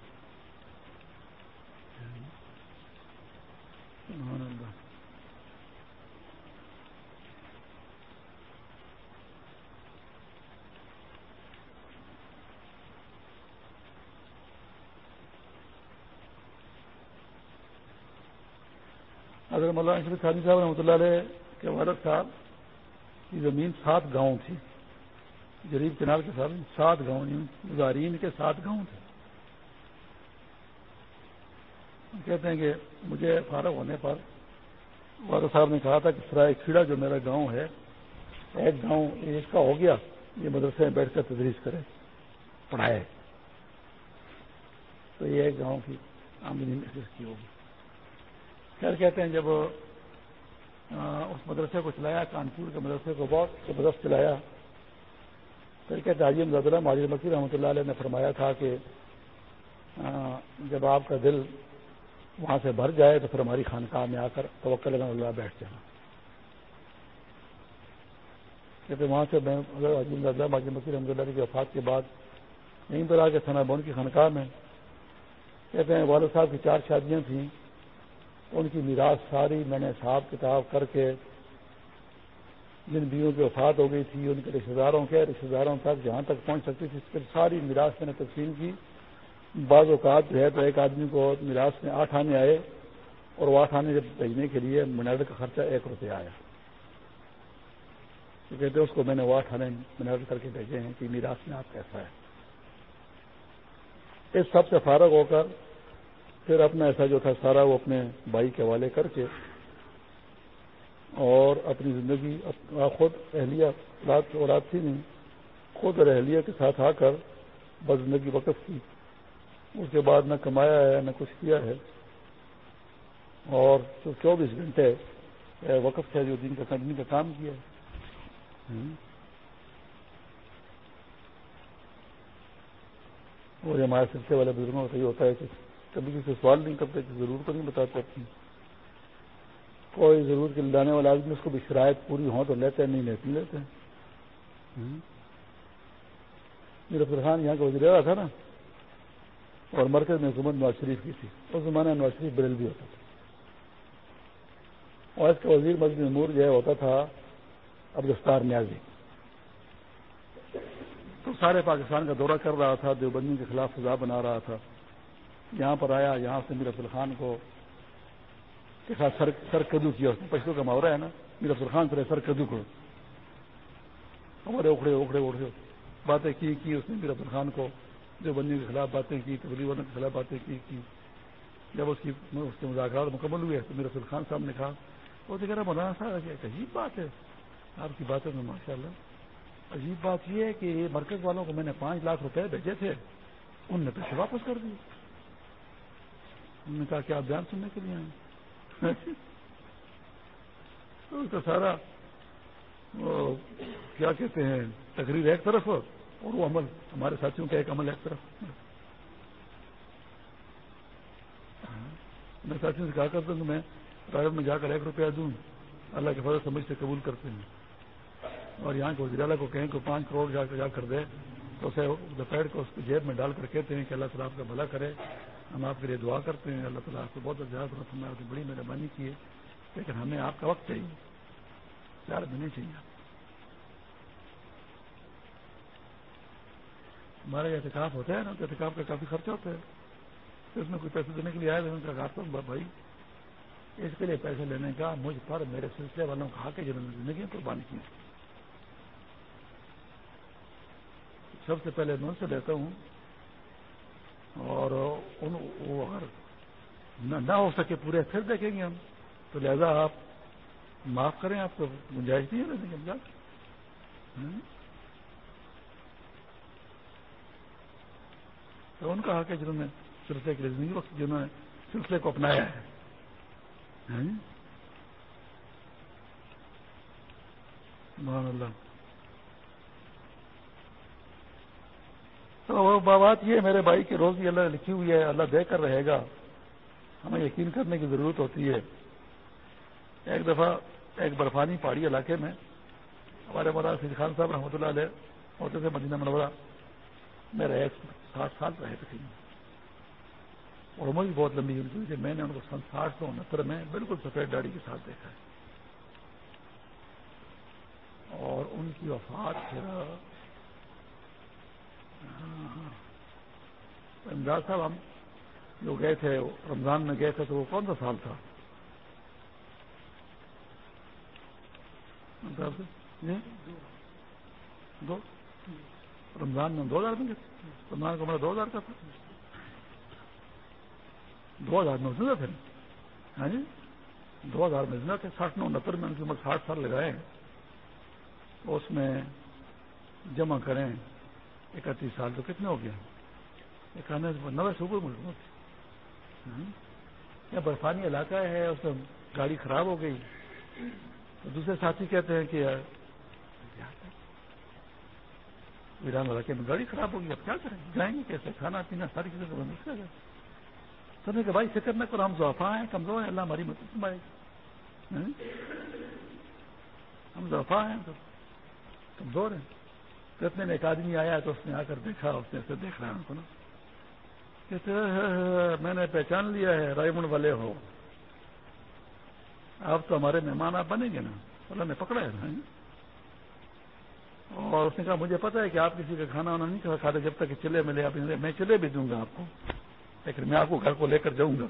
S1: اگر مولانا خانی صاحب رحمۃ اللہ علیہ کے والد صاحب کی زمین سات گاؤں تھی۔ غریب کنار کے ساتھ سات گاؤں یعنی مظاہرین کے سات گاؤں تھے۔ کہتے ہیں کہ مجھے فارغ ہونے پر والد صاحب نے کہا تھا کہ سرائے کھیڑا جو میرا گاؤں ہے، ایک گاؤں اس کا ہو گیا، یہ مدرسے میں بیٹھ کر تدریس کرے، پڑھائے۔ تو یہ ایک گاؤں کی آمدنی محسوس کی ہوگی۔ خیر کہتے ہیں جب اس مدرسے کو چلایا، کانپور کے مدرسے کو بہت زبردست چلایا۔ پھر کہتے حاجی امداد اللہ ماجد مکی رحمۃ اللہ علیہ نے فرمایا تھا کہ جب آپ کا دل وہاں سے بھر جائے تو پھر ہماری خانقاہ میں آ کر توکل اللہ بیٹھ جانا۔ کہتے وہاں سے میں اگر حاجی اللہ ماجد مکی رحمۃ اللہ کی وفات کے بعد، یہیں پر آ کے تھانہ بون کی خانقاہ میں، کہتے ہیں، والد صاحب کی چار شادیاں تھیں۔ ان کی میراث ساری میں نے حساب کتاب کر کے جن بیووں کی وفات ہو گئی تھی، ان کے رشتے داروں کے رشتے داروں تک، جہاں تک پہنچ سکتی تھی، اس پر ساری میراث میں نے تقسیم کی۔ بعض اوقات جو ہے تو ایک آدمی کو میراث میں آٹھ آنے آئے اور وہ آٹھ آنے بھیجنے کے لیے منٹ کا خرچہ ایک روپیہ آیا۔ تو کہتے اس کو میں نے وہ آٹھ آنے منٹ کر کے بھیجے ہیں کہ میراث میں آپ کیسا ہے۔ اس سب سے فارغ ہو کر پھر اپنا ایسا جو تھا سارا وہ اپنے بھائی کے حوالے کر کے اور اپنی زندگی خود اہلیہ، اولاد تھی نہیں، خود اور اہلیہ کے ساتھ آ کر بس زندگی وقف کی۔ اس کے بعد نہ کمایا ہے، نہ کچھ کیا ہے۔ اور چوبیس گھنٹے وقف ہے جو دن کا دن کا کام کیا ہے۔ وہ ہمارے سلسلے والے بزرگوں کا یہ ہوتا ہے کہ کبھی کسی سوال نہیں کرتے، ضرور تو نہیں بتاتے اپنی۔ کوئی ضرورت کے لانے والا آدمی، اس کو بھی شرائط پوری ہو تو لیتے نہیں لیتے لیتے۔ میرا خان یہاں کا وزیر رہا تھا نا، اور مرکز میں حکومت نواز شریف کی تھی۔ اس زمانے میں نواز شریف بریل بھی ہوتا تھا۔ اور اس کا وزیر مسجد امور جو ہے ہوتا تھا عبدالستار نیازی۔ تو سارے پاکستان کا دورہ کر رہا تھا، دیوبندی کے خلاف سزا بنا رہا تھا۔ یہاں پر آیا، یہاں سے میر خان کو کے ساتھ سر سر کدو کیا اس پشتوں کا محاورہ ہے نا، میر خان سر سر کدو کو۔ ہمارے اکھڑے اکھڑے اکھڑے باتیں کی کی اس نے میر خان کو دیوبندی کے خلاف باتیں کی تبلیغوں کے خلاف باتیں کی کی۔ جب اس کی، اس کے مذاکرات مکمل ہوئے تو میرے خان صاحب نے کہا، وہ تو کہہ رہا مولانا صاحب ایک عجیب بات ہے۔ آپ کی باتوں میں ماشاء اللہ عجیب بات یہ ہے کہ مرکز والوں کو میں نے پانچ لاکھ روپے بھیجے تھے، ان نے پیسے واپس کر دیے۔ انہوں نے کہا کہ آپ بیان سننے کے لیے آئے تو اس کا سارا وہ کیا کہتے ہیں، تقریر ایک طرف اور وہ عمل ہمارے ساتھیوں کا ایک عمل ایک طرف۔ میں ساتھیوں سے کہا کرتا ہوں کہ میں پرائیویٹ میں جا کر ایک روپیہ دوں، اللہ کے فضل سمجھ سے قبول کرتے ہیں۔ اور یہاں کے وزیر کو کہیں کہ پانچ کروڑ جا کر جا کر دے، تو اسے دوپہر کو اس کی جیب میں ڈال کر کہتے ہیں کہ اللہ تعالیٰ آپ کا بھلا کرے۔ ہم آپ کے لیے دعا کرتے ہیں، اللہ تعالیٰ آپ کو بہت زیادہ ہمیں آپ کی بڑی مہربانی کی ہے لیکن ہمیں آپ کا وقت چاہیے۔ چار مہینے چاہیے ہمارا یہ احتکاب ہوتا ہے نا، تو احتکاب کا کافی خرچہ ہوتا ہے۔ اس میں کوئی پیسے دینے کے لیے آئے تو ان کا کہا بھائی، اس کے لیے پیسے لینے کا مجھ پر میرے سلسلے والوں کہا کہ جنہوں نے زندگی قربان کی سب سے پہلے میں ان سے لیتا ہوں اور ان وہ اگر نہ ہو سکے پورے پھر دیکھیں گے ہم۔ تو لہذا آپ معاف کریں، آپ کو گنجائش نہیں ہے لینے کی تو ان کا حق ہے جنہوں نے سلسلے کے لیے جنہوں نے سلسلے کو اپنایا ہے۔ اللہ۔ تو بات یہ میرے بھائی کی روزی اللہ نے لکھی ہوئی ہے، اللہ دے کر رہے گا۔ ہمیں یقین کرنے کی ضرورت ہوتی ہے۔ ایک دفعہ ایک برفانی پہاڑی علاقے میں ہمارے مولانا سید خان صاحب رحمۃ اللہ علیہ ہوتے تھے مدینہ منورہ میرا ایک سات سال رہے تھے۔ اور عمر بھی بہت لمبی ہوئی تھی میں نے ان کو سن ساٹھ سو انہتر میں بالکل سفید داڑھی کے ساتھ دیکھا۔ ہے اور ان کی وفات پھر امداد صاحب، ہم جو گئے تھے، رمضان میں گئے تھے تو وہ کون سا سال تھا؟ دو۔ رمضان میں دو ہزار میں رمضان کا دو ہزار کا تھا۔ دو ہزار میں زندہ تھے۔ ہاں جی؟ دو ہزار میں زندہ تھے۔ ساٹھ نو انہتر میں ان کی عمر ساٹھ سال لگائے اس میں جمع کریں۔ اکتیس سال تو کتنے ہو گیا اکانوے نوے سے اوپر ملک یہ برفانی علاقہ ہے، اس میں گاڑی خراب ہو گئی۔ تو دوسرے ساتھی کہتے ہیں کہ ویران علاقے میں گاڑی خراب ہوگی اب کیا کریں؟ جائیں گے کیسے؟ کھانا پینا ساری چیزیں تو بند کر سر نے کہ بھائی، فکر نہ کرو، ہم ضعفا ہیں، کمزور ہیں، اللہ ہماری مدد فرمائے۔ ہاں؟ ہم ضعفا ہیں، تو کمزور ہیں۔ اتنے میں ایک آدمی آیا تو اس نے آ کر دیکھا، اس نے ایسے دیکھ رہا ہے ان کو نا۔ کہتے ہاں، ہاں، میں نے پہچان لیا ہے رائے منڈ والے ہو۔ آپ تو ہمارے مہمان آپ بنیں گے نا۔ اللہ نے پکڑا ہے۔ نا اور اس نے کہا، مجھے پتا ہے کہ آپ کسی کا کھانا وانا نہیں کھاتے جب تک چلے ملے آپ میں چلے بھی دوں گا آپ کو۔ لیکن میں آپ کو گھر کو لے کر جاؤں گا۔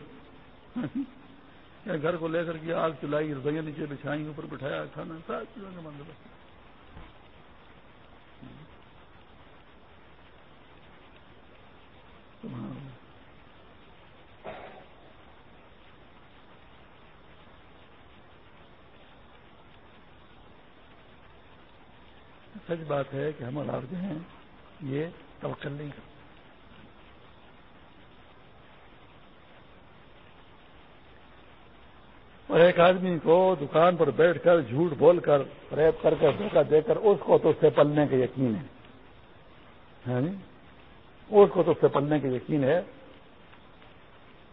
S1: گھر کو لے کر کے آگ چلائی رسوئی نیچے بچھائی اوپر بٹھایا، کھانا، ساری چیزوں کا بندوبست ہاں۔ سچ بات ہے کہ ہم آپ جو ہیں، یہ توکل نہیں کرتے۔ اور ایک آدمی کو دکان پر بیٹھ کر، جھوٹ بول کر، ریپ کر کر دھوکہ دے کر، اس کو تو اس سے پلنے کا یقین ہے۔ ہاں جی؟ اس کو تو اس سے پلنے کا یقین ہے۔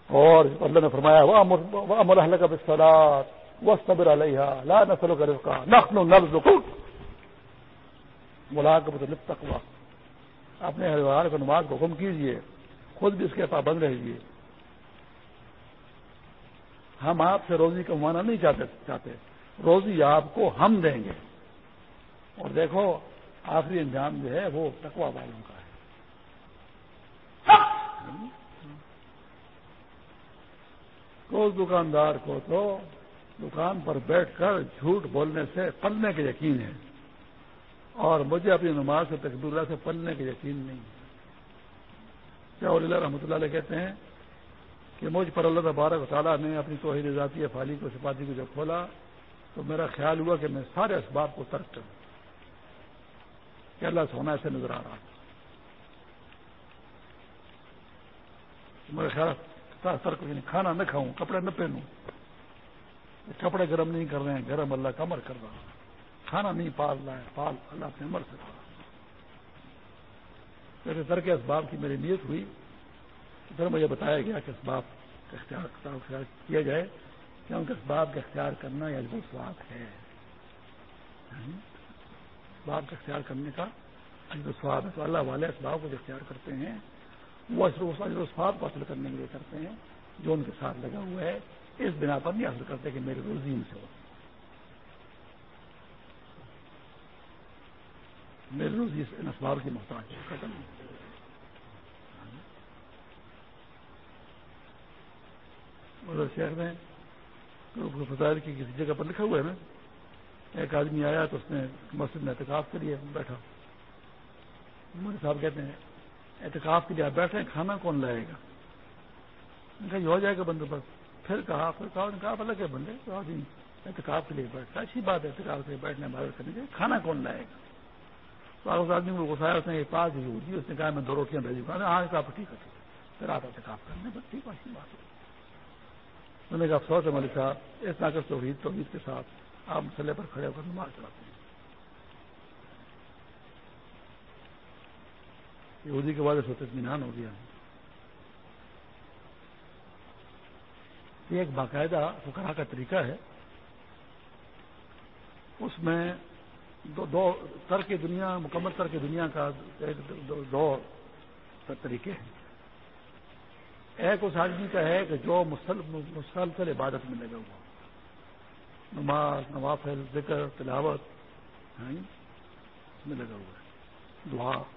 S1: اور اللہ نے فرمایا وہ امر کا بسرات وہ صبر علیہ لا نسل کر اس کا نخل نبز ملا کر تقوا اپنے ہریوار کو نماز کو حکم کیجیے خود بھی اس کے پابند رہیے۔ ہم آپ سے روزی کموانا نہیں چاہتے چاہتے۔ روزی آپ کو ہم دیں گے۔ اور دیکھو، آخری انجام جو ہے وہ تکوا والوں کا۔ تو دکاندار کو تو دکان پر بیٹھ کر جھوٹ بولنے سے پلنے کے یقین ہے۔ اور مجھے اپنی نماز سے تقبر سے پلنے کے یقین نہیں۔ ہے کیا اللہ رحمۃ اللہ علیہ کہتے ہیں کہ مجھ پر اللہ تبارک تعالیٰ نے اپنی توحید ذاتی فالی کو سپاتی کو جب کھولا تو میرا خیال ہوا کہ میں سارے اسباب کو ترک کروں۔ کہ اللہ سونا ایسے نظر آ رہا میرا خیال ترک یعنی کھانا نہ کھاؤں، کپڑے نہ پہنوں۔ کپڑے گرم نہیں کر رہے ہیں، گرم اللہ کمر کر رہا کھانا نہیں پال رہا ہے، پال اللہ سے مر سکتا جیسے ترک اسباب کی میری نیت ہوئی پھر مجھے بتایا گیا کہ اسباب کا اختیار کیا جائے کیونکہ اسباب کا اختیار کرنا یہ اجب سواب ہے۔ اسباب کا اختیار کرنے کا اجب سواب ہے۔ تو اللہ والے اسباب کو اختیار کرتے ہیں وہ اجب سواب کو حاصل کرنے کے لیے کرتے ہیں، جو ان کے ساتھ لگا ہوا ہے، اس بنا پر نہیں حاصل کرتے کہ میری روزی ان سے ہو۔ میری روزی ان اسباب کی محتاج ختم۔ شہر میں فضائل کی کسی جگہ پر لکھا ہوا ہے نا، ایک آدمی آیا تو اس نے مسجد میں احتکاب کے لیے بیٹھا۔ مودی صاحب کہتے ہیں احتکاب کے لیے آپ بیٹھے کھانا کون لائے گا؟ کہا یہ ہو جائے گا بندوبست پھر کہا پھر کہا کہا جی، الگ ہے بندے تو آدمی احتکاب کے لیے بیٹھتا اچھی بات ہے احتکاب کے لیے بیٹھنے بات کرنے کے کھانا کون لائے گا؟ تو اس آدمی کو گسایا اس نے پاس ہی ہوتی جی، اس نے کہا، میں دو روٹیاں بھیجی ہاں کہا ٹھیک ہے۔ پھر آپ احتکاب کرنے بس ٹھیک اچھی بات ہے۔ میں نے کہا، افسوس ہے ملک صاحب، اس ناقص توحید توحید کے ساتھ آپ مسئلے پر کھڑے ہو کر نماز چلاتے ہیں۔ یہودی کے بعد اس وقت اطمینان ہو گیا یہ ایک باقاعدہ فکرا کا طریقہ ہے۔ اس میں دو دو تر کی دنیا، مکمل تر کی دنیا کا ایک دو طریقے ہیں۔ ایک اس آدمی کا ہے کہ جو مسلسل عبادت میں لگا ہوا نماز، نوافل، ذکر، تلاوت میں لگا ہوا ہے۔ دعا۔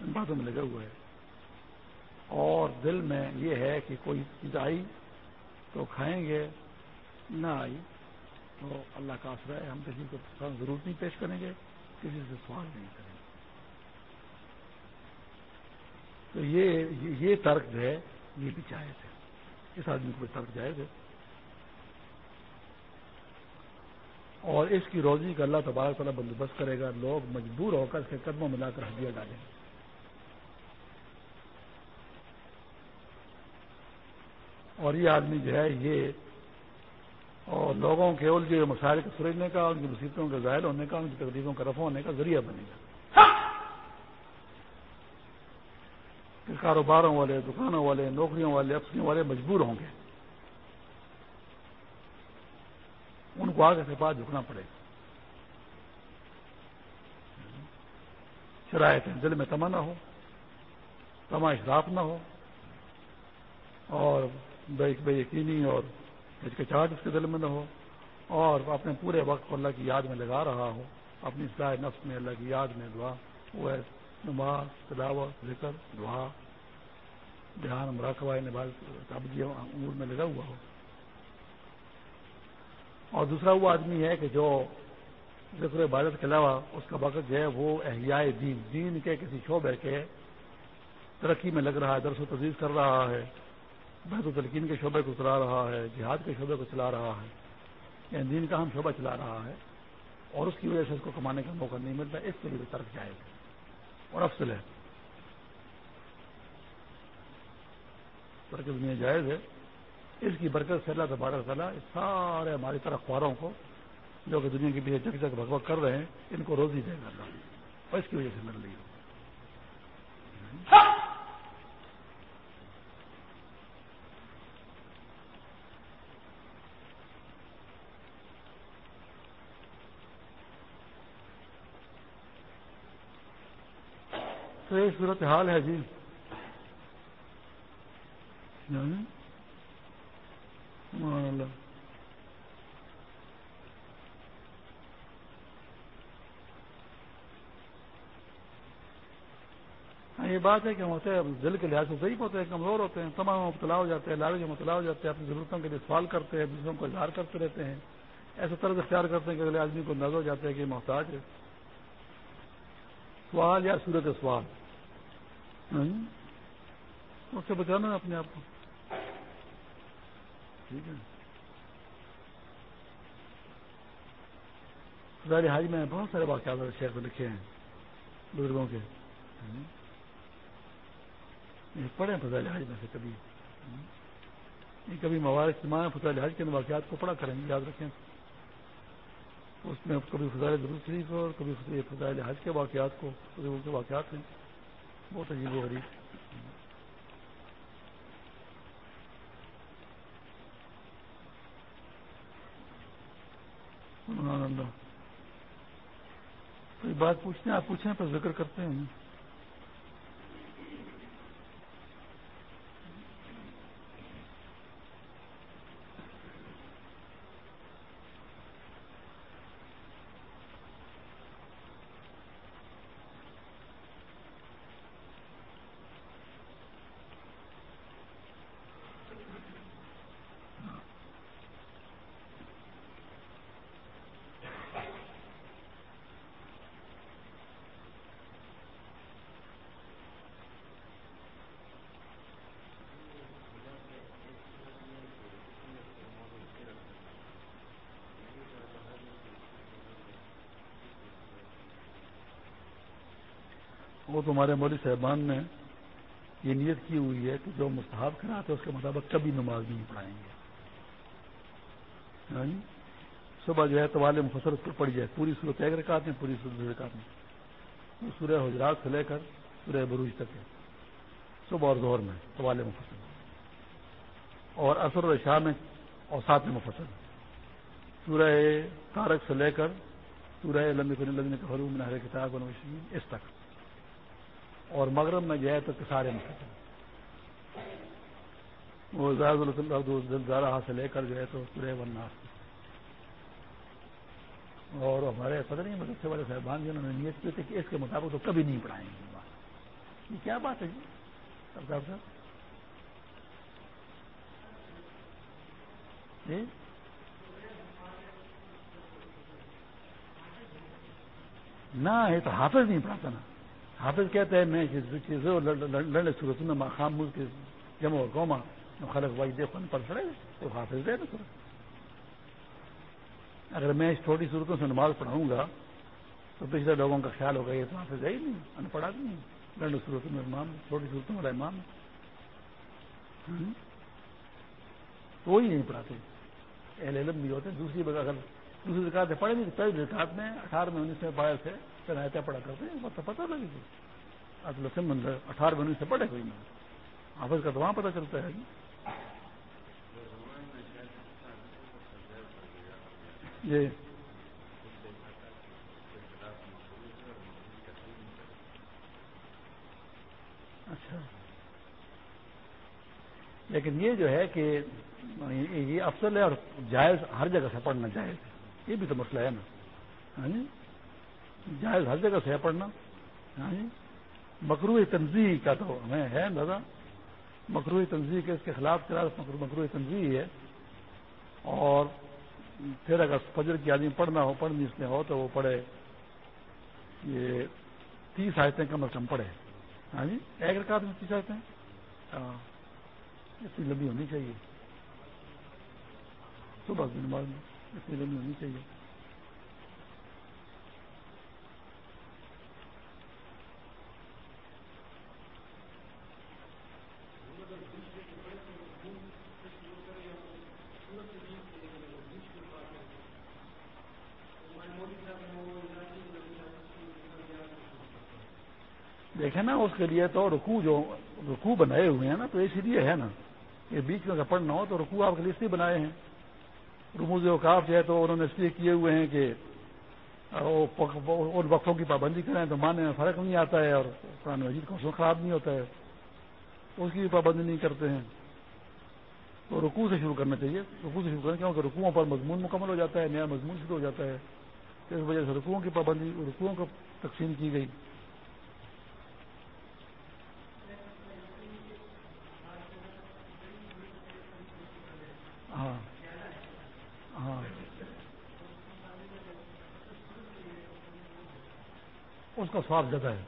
S1: ان باتوں میں لگا ہوا ہے۔ اور دل میں یہ ہے کہ کوئی چیز آئی تو کھائیں گے، نہ آئی تو اللہ کا آسرا ہے، ہم کسی کو ضرورت نہیں پیش کریں گے، کسی سے سوال نہیں کریں گے۔ تو یہ یہ ترک جو ہے، یہ بھی جائز ہے۔ اس آدمی کو بھی ترک جائز ہے۔ اور اس کی روزی کا اللہ تبارک تعالیٰ بندوبست کرے گا۔ لوگ مجبور ہو کر اس کے قدموں ملا کر ہڈیاں ڈالیں۔ گے اور یہ آدمی جو ہے یہ اور لوگوں کے الجھے مسائل کو سمجھنے کا ان کی مصیبتوں کے ظاہر ہونے کا ان کی تقریبوں کا رفع ہونے کا ذریعہ بنے گا۔ کاروباروں والے دکانوں والے نوکریوں والے افسریوں والے مجبور ہوں گے۔ ان کو آگے سے پاس جھکنا پڑے۔ گا شرائط دل میں تما نہ ہو تما اشراف نہ ہو اور بے یقینی اور ہچکچاہٹ اس کے دل میں نہ ہو اور اپنے پورے وقت کو اللہ کی یاد میں لگا رہا ہو اپنی سائے نفس میں، اللہ کی یاد میں دعا، وہ ہے نماز، تلاوت، ذکر، دعا، دھیان، مراقبہ ابدی امور میں لگا ہوا ہو اور دوسرا وہ آدمی ہے کہ جو ذکر عبادت کے علاوہ اس کا وقت جو ہے وہ احیاء دین دین کے کسی شعبے کے ترقی میں لگ رہا ہے، درس و تجویز کر رہا ہے۔ بحث و تلقین کے شعبے کو چلا رہا ہے، جہاد کے شعبے کو چلا رہا ہے یعنی دین کا ہم شعبہ چلا رہا ہے، اور اس کی وجہ سے اس کو کمانے کا موقع نہیں ملتا، اس کے لیے ترک جائے گا۔ اور افسل ہے۔ ترک دنیا جائز ہے۔ اس کی برکت سے اللہ تبارک تعالیٰ سارے ہماری طرح خواروں کو، جو کہ دنیا کے پیچھے جگ جگ بھگوت کر رہے ہیں، ان کو روزی دے گا اور اس کی وجہ سے مل رہی ہے۔ تو یہ صورت حال ہے جی۔ یعنی ہاں، یہ بات ہے کہ ہم ہوتے ہیں، دل کے لحاظ سے صحیح ہوتے ہیں، کمزور ہوتے ہیں، تمام مبتلا ہو جاتے ہیں، لالچ مبتلا ہو جاتے ہیں، اپنی ضرورتوں کے لیے سوال کرتے ہیں، دوسروں کو اظہار کرتے رہتے ہیں۔ ایسے طرز اختیار کرتے ہیں کہ اگلے آدمی کو اندازہ ہو جاتا ہے کہ محتاج ہے۔ سوال یا صورت سوال۔ اس سے بچانا ہے اپنے آپ کو؟ ٹھیک ہے۔ ظاہر حاج میں بہت سارے واقعات شہر میں لکھے ہیں بزرگوں کے۔ پڑھے فضائل حج میں سے کبھی۔ کبھی مواد اجتماع فضائل حج کے واقعات کو پڑھا کریں گے یاد رکھیں۔ اس میں کبھی فضائل درست شریف اور کبھی فضائل حج کے واقعات کو کے واقعات ہیں۔ بہت عجیب ہو رہی۔ کوئی بات پوچھتے ہیں آپ پوچھیں تو ذکر کرتے ہیں۔ وہ تو ہمارے مولوی صاحبان نے یہ نیت کی ہوئی ہے کہ جو مستحب کراتے اس کے مطابق کبھی نماز نہیں پڑھائیں گے۔ ہاں جی؟ صبح جو ہے توال مفسر اس پر پڑی جائے پوری صورت ایک رکعت میں پوری صورت رکعت میں سورہ حجرات سے لے کر سورہ بروج تک ہے۔ صبح اور زہر میں طوال مفسر اور اثر و شاہ میں اور سات میں مفسر سورہ تارک سے لے کر سورہ لمبی لمبی حروم نہر کتاب اس تک۔ اور مغرب میں جائے تو سارے وہ زیادہ سے لے کر جو ہے تو پورے ورنہ اور ہمارے پتہ نہیں مطلب مدرسے والے صاحبان جی انہوں نے نیت کی تھی کہ اس کے مطابق تو کبھی نہیں پڑھائیں گے۔ یہ کیا بات ہے جی؟ صاحب۔ جی؟ نہ، یہ تو حافظ نہیں پڑھاتا نا۔ حافظ کہتے ہیں، میں لڑنے صورت میں خام ملک جمع اور قوما خلق وائی دے فن پر پڑے تو حافظ دے نا اگر میں اس چھوٹی صورتوں سے نماز پڑھاؤں گا، تو پچھلے لوگوں کا خیال ہوگا، یہ تو حافظ ہے ہی نہیں، ان پڑھا نہیں۔ لڑنے صورتوں میں امام، چھوٹی صورتوں والا امام۔ کوئی نہیں پڑھاتے۔ اہل علم بھی ہوتے دوسری جگہ اگر دوسری رکاط پڑھے نہیں، پہلی رکاط میں اٹھارہ میں، انیس میں بائیس سے پھر پڑا کرتے ہیں تو پتہ لگے گی اب لسم اٹھارہ بنی سے پڑھے کوئی نہیں حافظ کا تو وہاں پتہ چلتا ہے۔ جی اچھا۔ لیکن یہ جو ہے کہ یہ افسل ہے اور جائز، ہر جگہ سے پڑھنا جائز یہ بھی تو مسئلہ ہے نا۔ ہاں جی؟ جائز ہر جگہ سے ہے پڑھنا۔ یعنی ہاں جی مکرو تنظیم کا تو ہمیں ہے دادا مکرو تنظیم کے اس کے خلاف مکرو تنظیم ہے۔ اور پھر اگر فجر کی آدمی پڑھنا ہو، پڑھنی اس میں ہو تو وہ پڑھے۔ یہ تیس آیتیں کم از کم پڑھے۔ ہاں جی ایک رکعت میں تیس آیتیں۔ ہاں اتنی لمبی ہونی چاہیے۔ صبح دن بعد میں اتنی لمبی ہونی چاہیے۔ دیکھیں نا، اس کے لیے تو رکو جو رکو بنائے ہوئے ہیں نا، تو اسی لیے ہے نا یہ بیچ میں اگر پڑھنا ہو تو رکو آپ کے لیے اس لیے بنائے ہیں۔ رموز اوقاف جو ہے تو انہوں نے اس لیے کیے ہوئے ہیں کہ ان وقفوں کی پابندی کریں تو ماننے میں فرق نہیں آتا ہے اور قرآن مجید کا حوصلہ خراب نہیں ہوتا ہے۔ اس کی بھی پابندی نہیں کرتے ہیں۔ تو رکوع سے شروع کرنا چاہیے۔ رکوع سے شروع کرنا کیونکہ رکوؤں پر مضمون مکمل ہو جاتا ہے، نیا مضمون شروع ہو جاتا ہے۔ اس وجہ سے رکوؤں کی پابندی رکوؤں کو تقسیم کی گئی ہاں ہاں اس کا سواب زیادہ ہے۔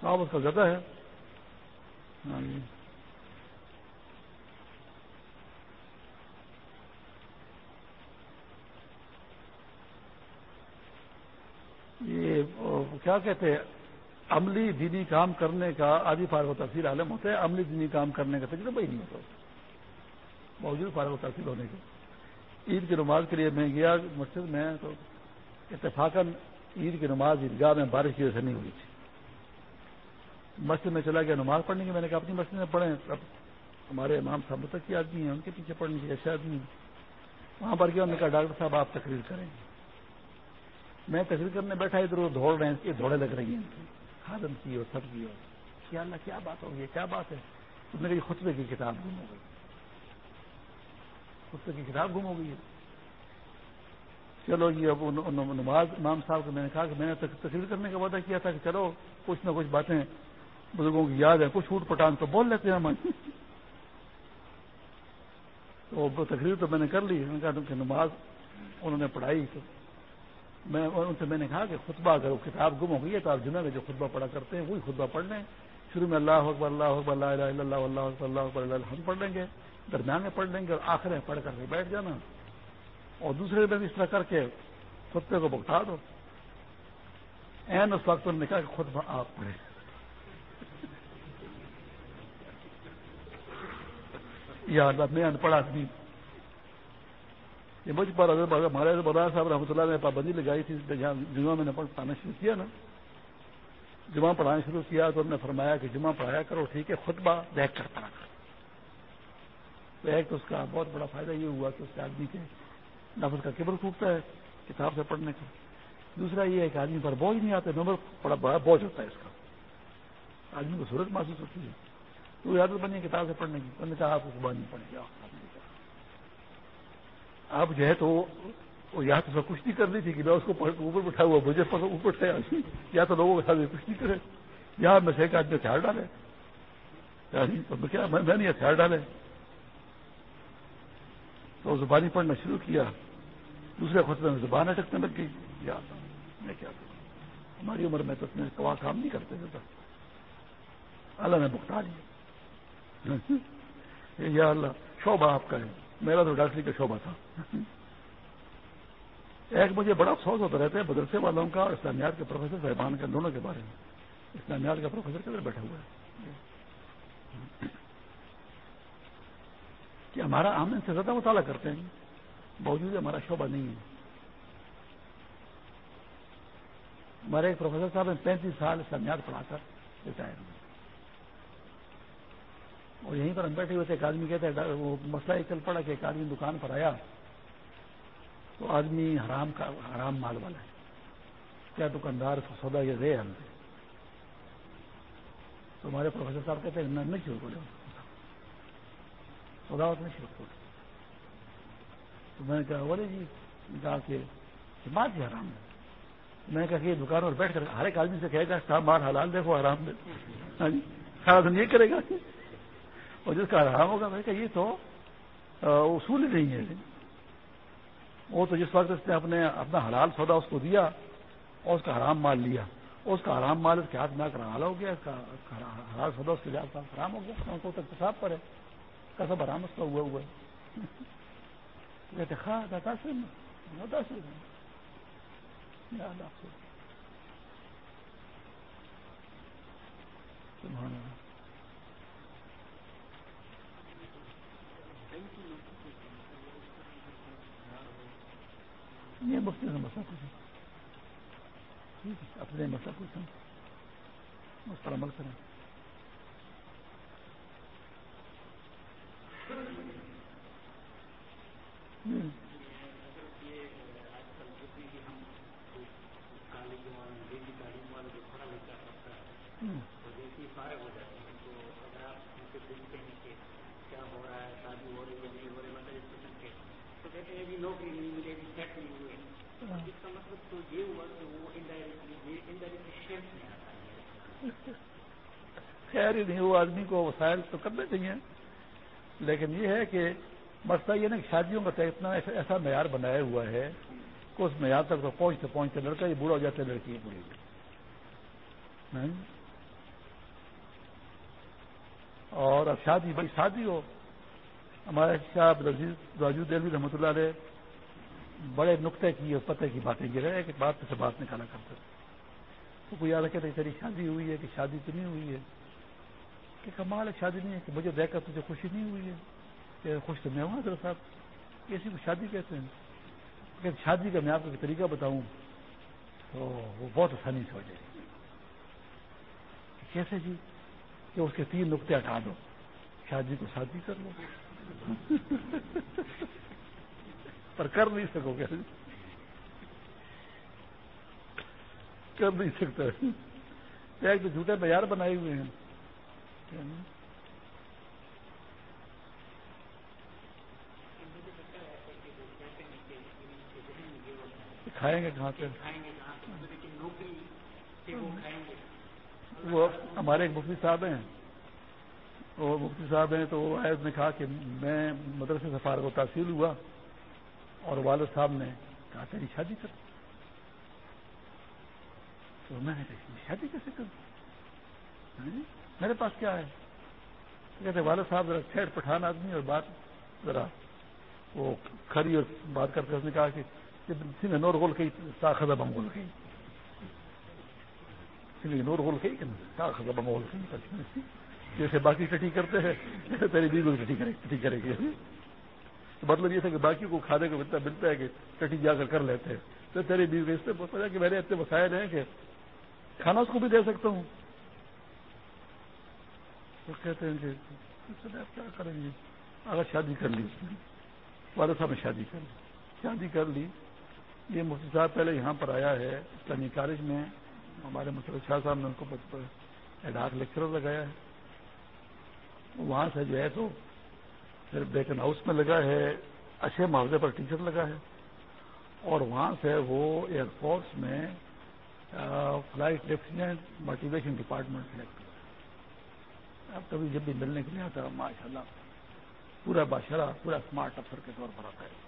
S1: سواب اس کا زیادہ ہے۔ ہاں جی۔ یہ کیا کہتے ہیں؟ عملی دینی کام کرنے کا آدھی فارغ و تحصیل عالم ہوتا ہے۔ عملی دینی کام کرنے کا تجربہ ہی نہیں ہوتا۔ موجود فارغ و تحصیل ہونے کے۔ عید کی نماز کے لیے میں گیا مسجد میں تو اتفاقاً عید کی نماز عیدگاہ میں بارش کی وجہ سے نہیں ہوئی تھی۔ مسجد میں چلا گیا، نماز پڑھنے کی، میں نے کہا اپنی مسجد میں پڑھیں۔ اب ہمارے امام صاحب تک کی آدمی ہیں، ان کے پیچھے پڑھنے کی ایسے آدمی ہیں۔ وہاں پر گیا، انہوں نے کہا ڈاکٹر صاحب، آپ تقریر کریں۔ میں تقریر کرنے بیٹھا، ادھر ادھر دوڑ رہے ہیں یہ دوڑے لگ رہی ہیں۔ خادم کی ہو سب کی ہو کیا اللہ، کیا بات ہوگی کیا بات ہے؟ تم نے کہی خطبے کی کتاب گم ہو گئی۔ خطبے کی کتاب گم ہو گئی ہے۔ چلو یہ اب نماز امام صاحب کو میں نے کہا کہ میں نے تقریر کرنے کا وعدہ کیا تھا کہ چلو کچھ نہ کچھ باتیں بزرگوں کی یاد ہے کچھ چھوٹ پٹان تو بول لیتے ہیں ہم تو تقریر تو میں نے کر لی میں نے کہا کہ نماز انہوں نے پڑھائی تو میں ان سے میں نے کہا کہ خطبہ اگر وہ کتاب گم ہو گئی ہے تو آپ جمعہ میں جو خطبہ پڑھا کرتے ہیں وہی خطبہ پڑھ لیں شروع میں اللہ اکبر اللہ اکبر اللہ اللہ اللہ اللہ اللہ اکبر اللہ ہم پڑھ لیں گے درمیان میں پڑھ لیں گے اور آخر میں پڑھ کر کے بیٹھ جانا اور دوسرے دن اس طرح کر کے خطبے کو بکھا دو۔ این اس وقت انہوں نے کہا کہ خطبہ آپ پڑھیں۔ یا اللہ میں ان پڑھ آدمی۔ یہ مجھ پر ہمارے بڑا صاحب رحمۃ اللہ نے پابندی لگائی تھی جہاں جمعہ میں نے پڑھانا شروع کیا نا۔ جمعہ پڑھانا شروع کیا تو انہوں نے فرمایا کہ جمعہ پڑھایا کرو، ٹھیک ہے، خطبہ دیکھ کر پڑھا کرو تو ایک تو اس کا بہت بڑا فائدہ یہ ہوا کہ اس کے آدمی کے نفس کا کبر ٹوٹتا ہے، کتاب سے پڑھنے کا۔ دوسرا یہ ہے کہ آدمی پر بوجھ نہیں آتا، نمبر بڑا بڑا بوجھ ہوتا ہے اس کا۔ آدمی کو ضرورت محسوس ہوتی ہے۔ تو عادت بنی کتاب سے پڑھنے کی۔ انہوں نے کہا آپ کو زبان نہیں پڑے گا اب جو ہے تو وہ یا تو کچھ نہیں کرنی تھی کہ میں اس کو اوپر بٹھا ہوا، مجھے اوپر سے یا تو لوگوں کے ساتھ کچھ نہیں کرے۔ یا میں سے آدمی ہتھیار ڈالے۔ یعنی کیا میں نہیں ہتھیار ڈالے۔ تو زبانی پڑھنا شروع کیا۔ دوسرے خطبے میں زبان اٹکنے لگ گئی۔ میں کیا کروں؟ ہماری عمر میں تو اتنے کوا کام نہیں کرتے تھے۔ اللہ نے بکتا لیا یا اللہ، شعبہ آپ کا ہے۔ میرا تو ڈاکٹری کا شعبہ تھا۔ ایک مجھے بڑا افسوس ہوتا رہتا ہے، مدرسے والوں کا اور اسلامیات کے پروفیسر صاحبان کے دونوں کے بارے میں۔ اسلامیات کا پروفیسر کدھر بیٹھا ہوا ہے؟ کہ ہمارا ہم ان سے زیادہ مطالعہ کرتے ہیں۔ باوجود ہمارا شعبہ نہیں ہے۔ ہمارے ایک پروفیسر صاحب نے پینتیس سال اسلامیات پڑھا کر ریٹائر ہوئے اور یہیں پر ہم بیٹھے ہوئے تھے، ایک آدمی کہتے ہیں وہ مسئلہ ایک چل پڑا کہ ایک آدمی دکان پر آیا تو آدمی حرام کا، حرام مال والا ہے۔ کیا دکاندار کو سودا یہ دے ہم؟ سے تو ہمارے پروفیسر صاحب کہتے ہیں نہیں شروع کرو۔ سودا نہیں شروع کرو۔ تو میں نے کہا بولے جی کہا کہ بات ہی حرام ہے میں نے کہا کہ دکان پر بیٹھ کر ہر ایک آدمی سے کہے گا مال حلال دیکھو آرام دے ہاں جی سارا دن یہ کرے گا اور جس کا حرام ہوگا میں کہ یہ تو اصول نہیں ہے وہ تو جس وقت اس نے اپنے اپنا حلال سودا اس کو دیا اور اس کا حرام مال لیا اس کا حرام مال اس کے ہاتھ میں حال ہو گیا اس کا حلال سودا اس کے لحاظ حرام ہو گیا ان کو تک پیشاب پر ہے کسب حرام اس کا ہوا ہوا ہے سبحان یہ مفتی مسئلہ اپنے مسئلہ پوچھیں اس پر عمل کریں خیر ہی نہیں وہ آدمی کو وسائل تو کرنے چاہیے لیکن یہ ہے کہ مسئلہ یہ نا کہ شادیوں کا اتنا ایسا معیار بنایا ہوا ہے کہ اس معیار تک تو پہنچتے پہنچتے لڑکا ہی بوڑھا ہو جاتا ہے، لڑکی ہی بوڑھی ہاں؟ اور اب شادی بھائی شادی ہو۔ ہمارے شاہ راجو دلوی رحمۃ اللہ علیہ بڑے نقطے کی اور پتے کی باتیں گر رہے کہ بات سے بات نکالا کرتے تو کوئی یاد رکھے تھے تیری شادی ہوئی ہے کہ شادی تو نہیں ہوئی ہے۔ کہ کمال ہے، شادی نہیں ہے کہ مجھے دیکھ کر تجھے خوشی نہیں ہوئی ہے۔ کہ خوش تو میں ہوں ذرا صاحب۔ اسی کو شادی کہتے ہیں۔ کہ شادی کا میں آپ کو طریقہ بتاؤں، تو وہ بہت آسانی سے ہو جائے گی۔ کیسے جی؟ کہ اس کے تین نقطے ہٹا دو۔ شادی کو شادی کر لو۔ پر کر نہیں سکو گے۔ کر نہیں سکتا۔ ایک تو جھوٹے معیار بنائے ہوئے ہیں۔ کھائیں گے کہاں پہ؟ وہ ہمارے ایک مفتی صاحب ہیں۔ وہ مفتی صاحب ہیں تو وہ نے کہا کہ میں مدرسے سے فارغ و تحصیل ہوا اور والد صاحب نے کہا، تیری شادی کر۔ تو میں نے کہا شادی کیسے کروں ہاں جی، میرے پاس کیا ہے؟ کہتے، والد صاحب ذرا چھیڑ پٹھان آدمی اور بات ذرا وہ کھڑی اور بات کرتے اس نے کہا کہ نور گول گئی خزہ بم گول گئی نور گول گئی خزہ بم گول گئی جیسے باقی کٹی کرتے ہیں جیسے تیری بیوی کٹی کرے کرے گی. تو مطلب یہ تھا کہ باقی کو کھانے کو ملتا ملتا ہے کہ کٹی جا کر کر لیتے ہیں. تو تیری بیوی اس سے پتا کہ میرے اتنے وسائل ہیں کہ کھانا اس کو بھی دے سکتا ہوں؟ تو کہتے ہیں کہ کیا کریں گے؟ اگر شادی کر لی والد صاحب نے شادی کر لی. شادی کر لی. یہ مفتی صاحب پہلے یہاں پر آیا ہے، اسلامی کالج میں، ہمارے مسلط شاہ صاحب نے ان کو ایڈاک لیکچرر لگایا ہے وہاں سے جو ہے تو پھر بیکن ہاؤس میں لگا ہے، اچھے معاوضے پر ٹیچر لگا ہے۔ اور وہاں سے وہ ایئر فورس میں flight lieutenant motivation department select اب کبھی جب بھی ملنے کے لیے آتا ماشاء اللہ پورا بادشاہ پورا اسمارٹ افسر کے طور پر آتا ہے۔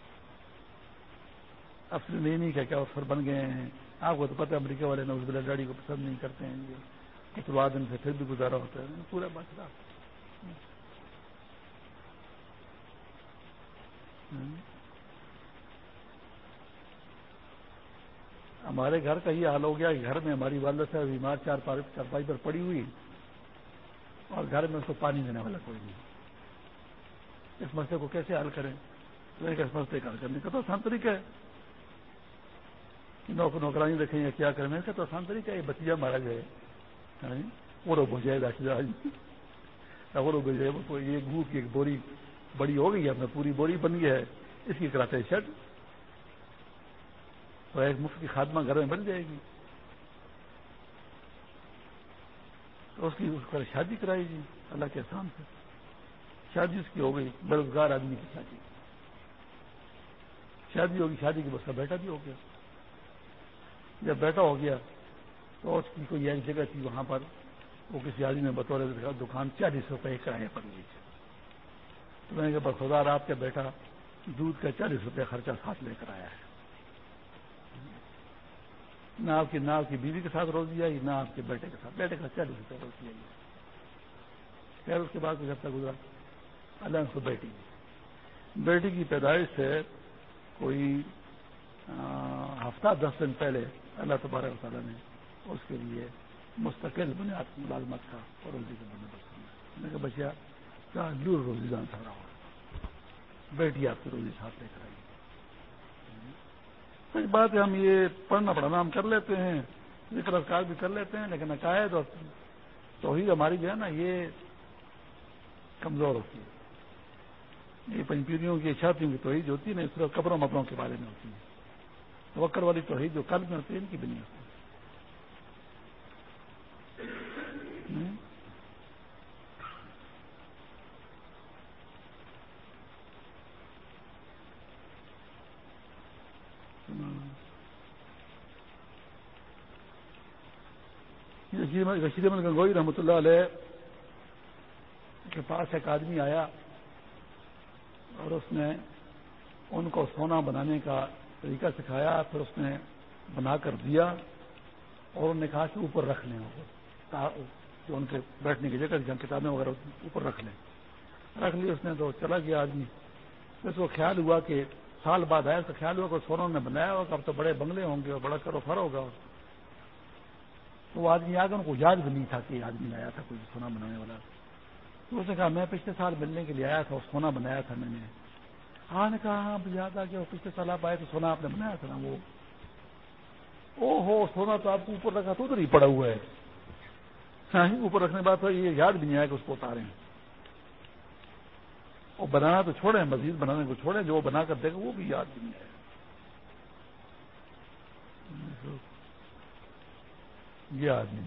S1: افسر نہیں نہیں کیا کیا افسر بن گئے ہیں۔ آپ کو تو پتہ امریکہ والے نوز بلا ڈاڑی کو پسند نہیں کرتے ہیں جی۔ یہ اتوار دن سے پھر بھی گزارا ہوتا ہے۔ پورا بادشاہ ہمارے گھر کا یہ حال ہو گیا کہ گھر میں ہماری والدہ سے بیمار چار چارپائی پر پڑی ہوئی اور گھر میں اس کو پانی دینے والا کوئی نہیں۔ اس مسئلے کو کیسے حل کریں؟ اس مسئلے کا حل کرنے کا تو آسان طریقہ ہے۔ نوکر نوکرانی رکھیں یا کیا کریں کا تو آسان طریقہ یہ بتیجا مارا جائے ہاں جی، وہ روک ہو جائے وہ روک ہو جائے یہ گو کی ایک بوری بڑی ہو گئی ہے، اپنا پوری بوری بن گئی ہے۔ اس کی کراتے شرٹ تو ایک مفت کی خاتمہ گھر میں بن جائے گی۔ تو اس کی اس پر شادی کرائی گی اللہ کے احسان سے۔ شادی اس کی ہو گئی، بے روزگار آدمی کی شادی۔ شادی ہوگی، شادی کی بس کا بیٹا بھی ہو گیا۔ جب بیٹا ہو گیا تو اس کی کوئی ایک جگہ تھی وہاں پر، وہ کسی آدمی نے بطور دکان چالیس روپئے کرایہ پر لی تو میں نے کہا خدا آپ کا بیٹا دودھ کا چالیس روپئے خرچہ ساتھ لے کر آیا ہے۔ نہ آپ کی، نہ آپ کی بیوی کے ساتھ روز دیا نہ آپ کے بیٹے کے ساتھ۔ بیٹے کا چالیس روپئے روز دیا خیر، اس کے بعد کچھ ہفتہ گزرا، اللہ اس کو بیٹی بیٹی کی پیدائش سے کوئی ہفتہ، دس دن پہلے اللہ تبارک تعالیٰ نے اس کے لیے مستقل بنیاد ملازمت کا اور روزی کا بندوبست میں نے کہا بچیا کہاں دور روزی دان سا رہا ہو بیٹی آپ کی روزی ساتھ لے کر آئی۔ سچ بات ہے، ہم یہ پڑھنا پڑھنا ہم کر لیتے ہیں، ذکر اذکار بھی کر لیتے ہیں، لیکن عقائد اور توحید ہماری جو ہے نا، یہ کمزور ہوتی ہے۔ یہ پنچیریوں کی چھاتیوں کی توحید جو ہوتی ہے نا، اس طرح قبروں مبروں کے بارے میں ہوتی ہے۔ توکر والی توحید جو قلب میں ہوتی ہے۔ ان کی بھی نہیں ہوتی رشید احمد گنگوئی رحمۃ اللہ علیہ کے پاس ایک آدمی آیا اور اس نے ان کو سونا بنانے کا طریقہ سکھایا، پھر اس نے بنا کر دیا اور انہوں نے کہا کہ اوپر رکھ لیں جو ان کے بیٹھنے کی جگہ جہاں کتابیں وغیرہ، اوپر رکھ لیں۔ رکھ لی اس نے تو چلا گیا آدمی۔ پھر اس کو خیال ہوا کہ سال بعد آیا تو خیال ہوا کہ سونا نے بنایا ہوگا، اب تو بڑے بنگلے ہوں گے اور بڑا کرو فر ہوگا۔ تو وہ آدمی آ ان کو یاد بھی نہیں تھا کہ آدمی آیا تھا، کوئی سونا بنانے والا۔ تو اس نے کہا، میں پچھلے سال ملنے کے لیے آیا تھا سونا بنایا تھا میں نے۔ ہاں نے کہا ہاں یاد آ گیا پچھلے سال آپ آئے تو سونا آپ نے بنایا تھا نا وہ۔ او ہو سونا تو آپ کو اوپر رکھا تو ادھر ہی پڑا ہوا ہے۔ ہاں اوپر رکھنے بعد تو یہ یاد بھی نہیں آیا کہ اس کو اتارے اور بنانا تو چھوڑیں مزید بنانے کو چھوڑیں جو وہ بنا کر دے گا، وہ بھی یاد بھی نہیں آئے یہ آدمی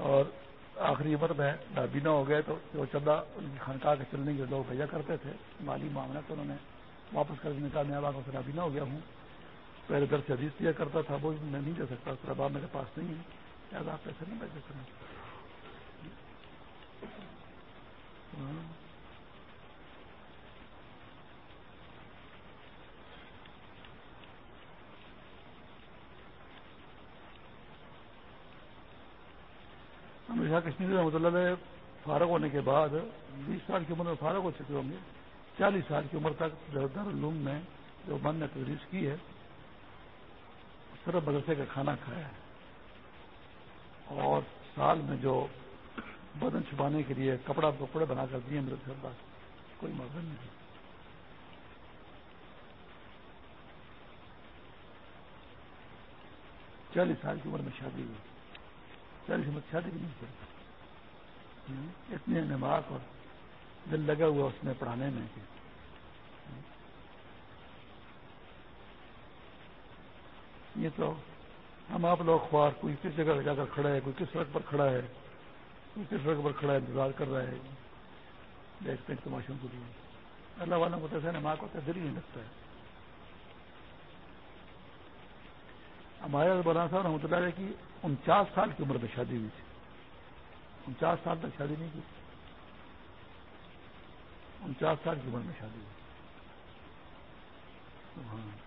S1: اور آخری عمر میں نابینا ہو گئے تو جو چندہ ان کی خانقاہ کے چلنے کے لوگ بھیجا کرتے تھے، مالی معاملہ تو انہوں نے واپس کر دینے کا میں اب سے نابینا ہو گیا ہوں۔ پہلے گھر سے حدیث دیا کرتا تھا، وہ میں نہیں دے سکتا اس طرح میرے پاس نہیں ہے آپ پیسے نہیں بھیج سکتے ہمیشہ کشمیر رحمۃ اللہ علیہ فارغ ہونے کے بعد بیس سال کی عمر میں فارغ ہو چکے ہوں گے۔ چالیس سال کی عمر تک دارالعلوم میں جو من نے تدریس کی ہے صرف مدرسے کا کھانا کھایا ہے۔ اور سال میں جو بدن چھپانے کے لیے کپڑا کپڑے بنا کر دیے میرے گھر پاس کوئی مدد نہیں۔ چالیس سال کی عمر میں شادی ہوئی۔ چالیس عمر شادی بھی نہیں کی اتنے نماز اور دل لگا ہوا اس میں پڑھانے میں کہ۔ یہ تو ہم آپ لوگ خوار، کوئی کس جگہ جا کر کھڑا ہے، کوئی کس سڑک پر کھڑا ہے، کوئی کس سڑک پر کھڑا ہے، انتظار کر رہا ہے۔ دیکھتے ہیں تماشوں کو لیے اللہ والوں کو تیسے کو دل ہی نہیں لگتا ہے۔ ہمارے مولانا صاحب رحمۃ اللہ علیہ کی انچاس سال کی عمر میں شادی ہوئی تھی۔ انچاس سال تک شادی نہیں کی۔ انچاس سال کی عمر میں شادی ہوئی۔ ہاں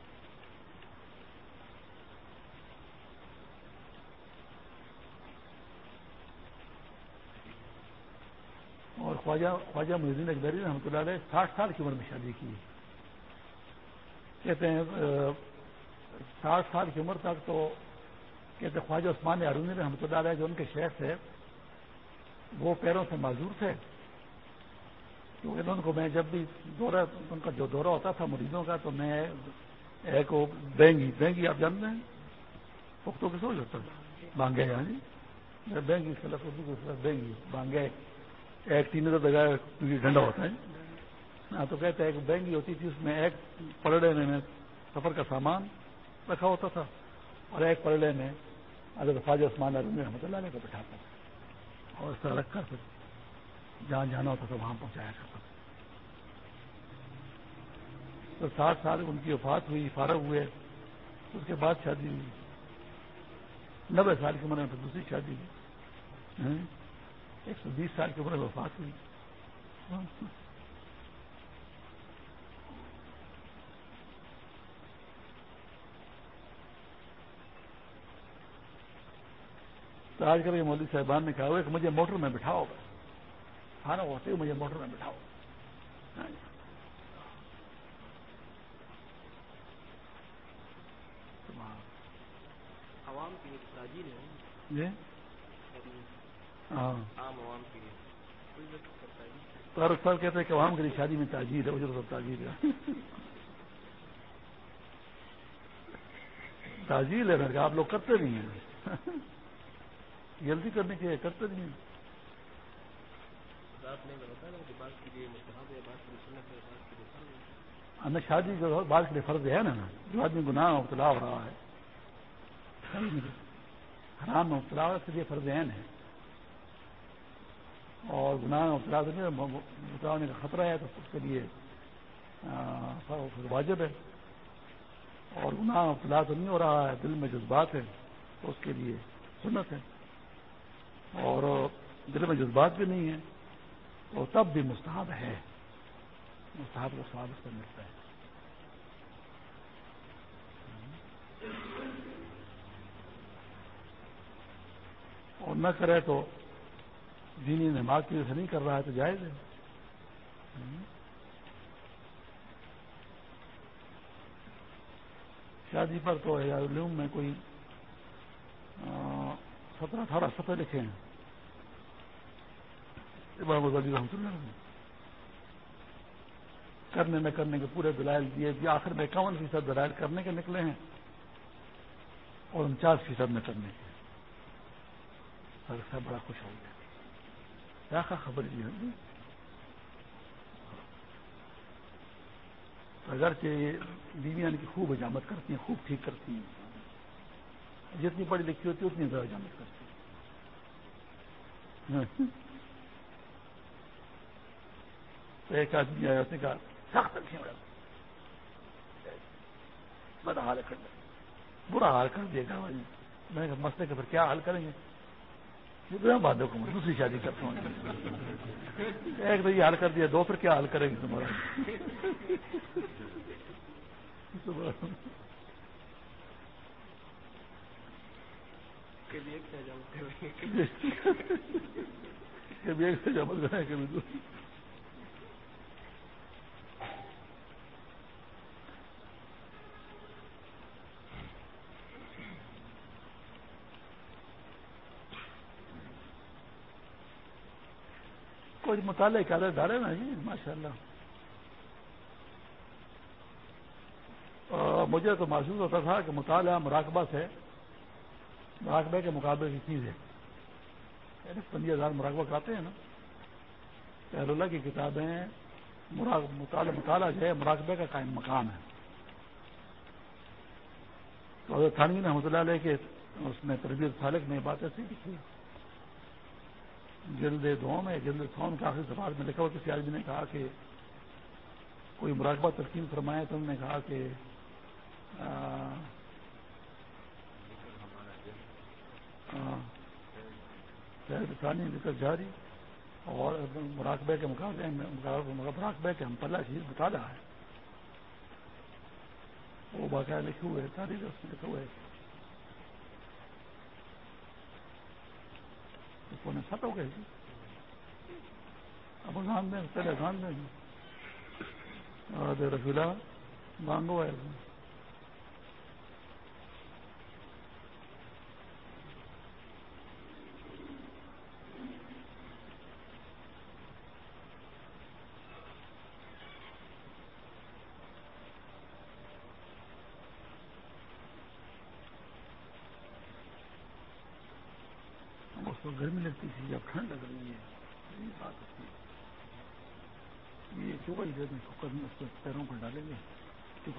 S1: اور خواجہ خواجہ محدود اکبری رحمۃ اللہ علیہ ساٹھ سال کی عمر میں شادی کی۔ کہتے ہیں ساٹھ سال کی عمر تک تو کہتے خواجہ عثمان ارونی رحمۃ اللہ علیہ جو ان کے شہر تھے، وہ پیروں سے معذور تھے۔ کیونکہ ان کو میں جب بھی دورہ، ان کا جو دورہ ہوتا تھا مریضوں کا، تو میں ایک بینگی بینگی آپ جانتے ہیں؟ پختوں کے سوچ ہوتا بانگے یعنی بینگی اس کا لفظ بینگی بانگے۔ ایک تین ڈنڈا ہوتا ہے۔ ہاں تو کہتے ہیں ایک بینگی ہوتی تھی، اس میں ایک پلڑے میں سفر کا سامان رکھا ہوتا تھا اور ایک پلڑے میں اگر خواجہ عثمان رحمۃ اللہ علیہ کو بٹھاتا تھا اور اس طرح رکھ کر جہاں جانا ہوتا تھا وہاں پہنچایا کرتا تھا۔ تو سات سال ان کی وفات ہوئی، فارغ ہوئے۔ اس کے بعد شادی ہوئی۔ نبے سال کی عمر میں دوسری شادی ہوئی۔ ایک سو بیس سال کی عمر میں وفات ہوئی۔ تو آج کل مودی صاحبان نے کہا ہوا کہ مجھے موٹر میں بٹھاؤ کھانا ہوتے مجھے موٹر میں بٹھاؤ۔
S2: عوام کی تاجر
S1: جی؟ ہاں۔ تو سال کہتے ہیں کہ عوام کے لیے شادی میں تاجیر ہے اجر سب تاجیر ہے۔ تاجیل ہے آپ لوگ کرتے نہیں ہیں۔ جلدی کرنے کے کرتے نہیں ہمیں شادی جو بات کے لیے فرض ہے نا جو آدمی گناہ مبتلا ہو رہا ہے۔ حرام مبتلا ہو اس کے لیے فرض عین ہے۔ اور گناہ مبتلا مبتلا ہونے کا خطرہ ہے تو اس کے لیے واجب ہے۔ اور گناہ مبتلا تو نہیں ہو رہا ہے دل میں جذبات ہے تو اس کے لیے سنت ہے۔ اور دل میں جذبات بھی نہیں ہے تو تب بھی مستحب ہے۔ مستحب کا سواد اس کو ملتا ہے۔ اور نہ کرے تو دینی نماز کی وجہ سے نہیں کر رہا ہے تو جائز ہے۔ شادی پر تو علوم میں کوئی سترہ، اٹھارہ سفر لکھے ہیں۔ امام غزالی رحمۃ اللہ کرنے نہ کرنے کے پورے دلائل دیے آخر میں اکاون فیصد دلائل کرنے کے نکلے ہیں اور انچاس فیصد نہ کرنے کے۔ سر بڑا خوش ہو گیا کیا خبر جی؟ ہوں اگرچہ بیویاں یعنی کی خوب حجامت کرتی ہیں، خوب ٹھیک کرتی ہیں۔ جتنی پڑھی لکھی ہوتی ہے اتنی زیادہ حجامت کرتی ہیں۔ تو ایک آدمی آیا اس نے کہا سخت بڑا حال کر برا حال کر دیا گا میں نے کہا مسئلے کا پھر کیا حل کریں گے؟ باتوں کو دوسری شادی کرتا ہوں ایک تو یہ حل کر دیا دو پھر کیا حل کریں گے تمہارا؟ کبھی ایک سے جمع کریں کبھی دوسری کچھ مطالعے کے عادت ڈالے نا جی ماشاء اللہ مجھے تو محسوس ہوتا تھا کہ مطالعہ مراقبہ سے، مراقبے کے مقابلے کی چیز ہے۔ یعنی پندرہ ہزار مراقبہ کراتے ہیں نا۔ پہل اللہ کی کتابیں مطالعہ مطالعہ جو ہے، مراقبے کا قائم مقام ہے۔ تو تھانوی نے اللہ علیہ کے اس نے تربیت سالک نے باتیں سیکھی تھی جلد دو میں جلد سون کا آخری سفار میں لکھا ہوا کسی آدمی نے کہا کہ کوئی مراقبہ ترکیب فرمائے تو انہوں نے کہا کہ ذکر جاری اور مراقبے کے مقابلے میں، مراقبے کے ہم پہلا چیز بتا رہا ہے۔ وہ باقاعدہ لکھے ہوئے تاریخ اس میں لکھے ہوئے پونے سات ہو گئے جی۔ اب گان دیں پہلے گان دیں اور رسولہ مانگو آئے گرمی لگتی تھی جب ٹھنڈ لگ رہی ہے یہ بات ہوتی ہے یہ شکر ہی دے دیں پیروں پر ڈالیں گے۔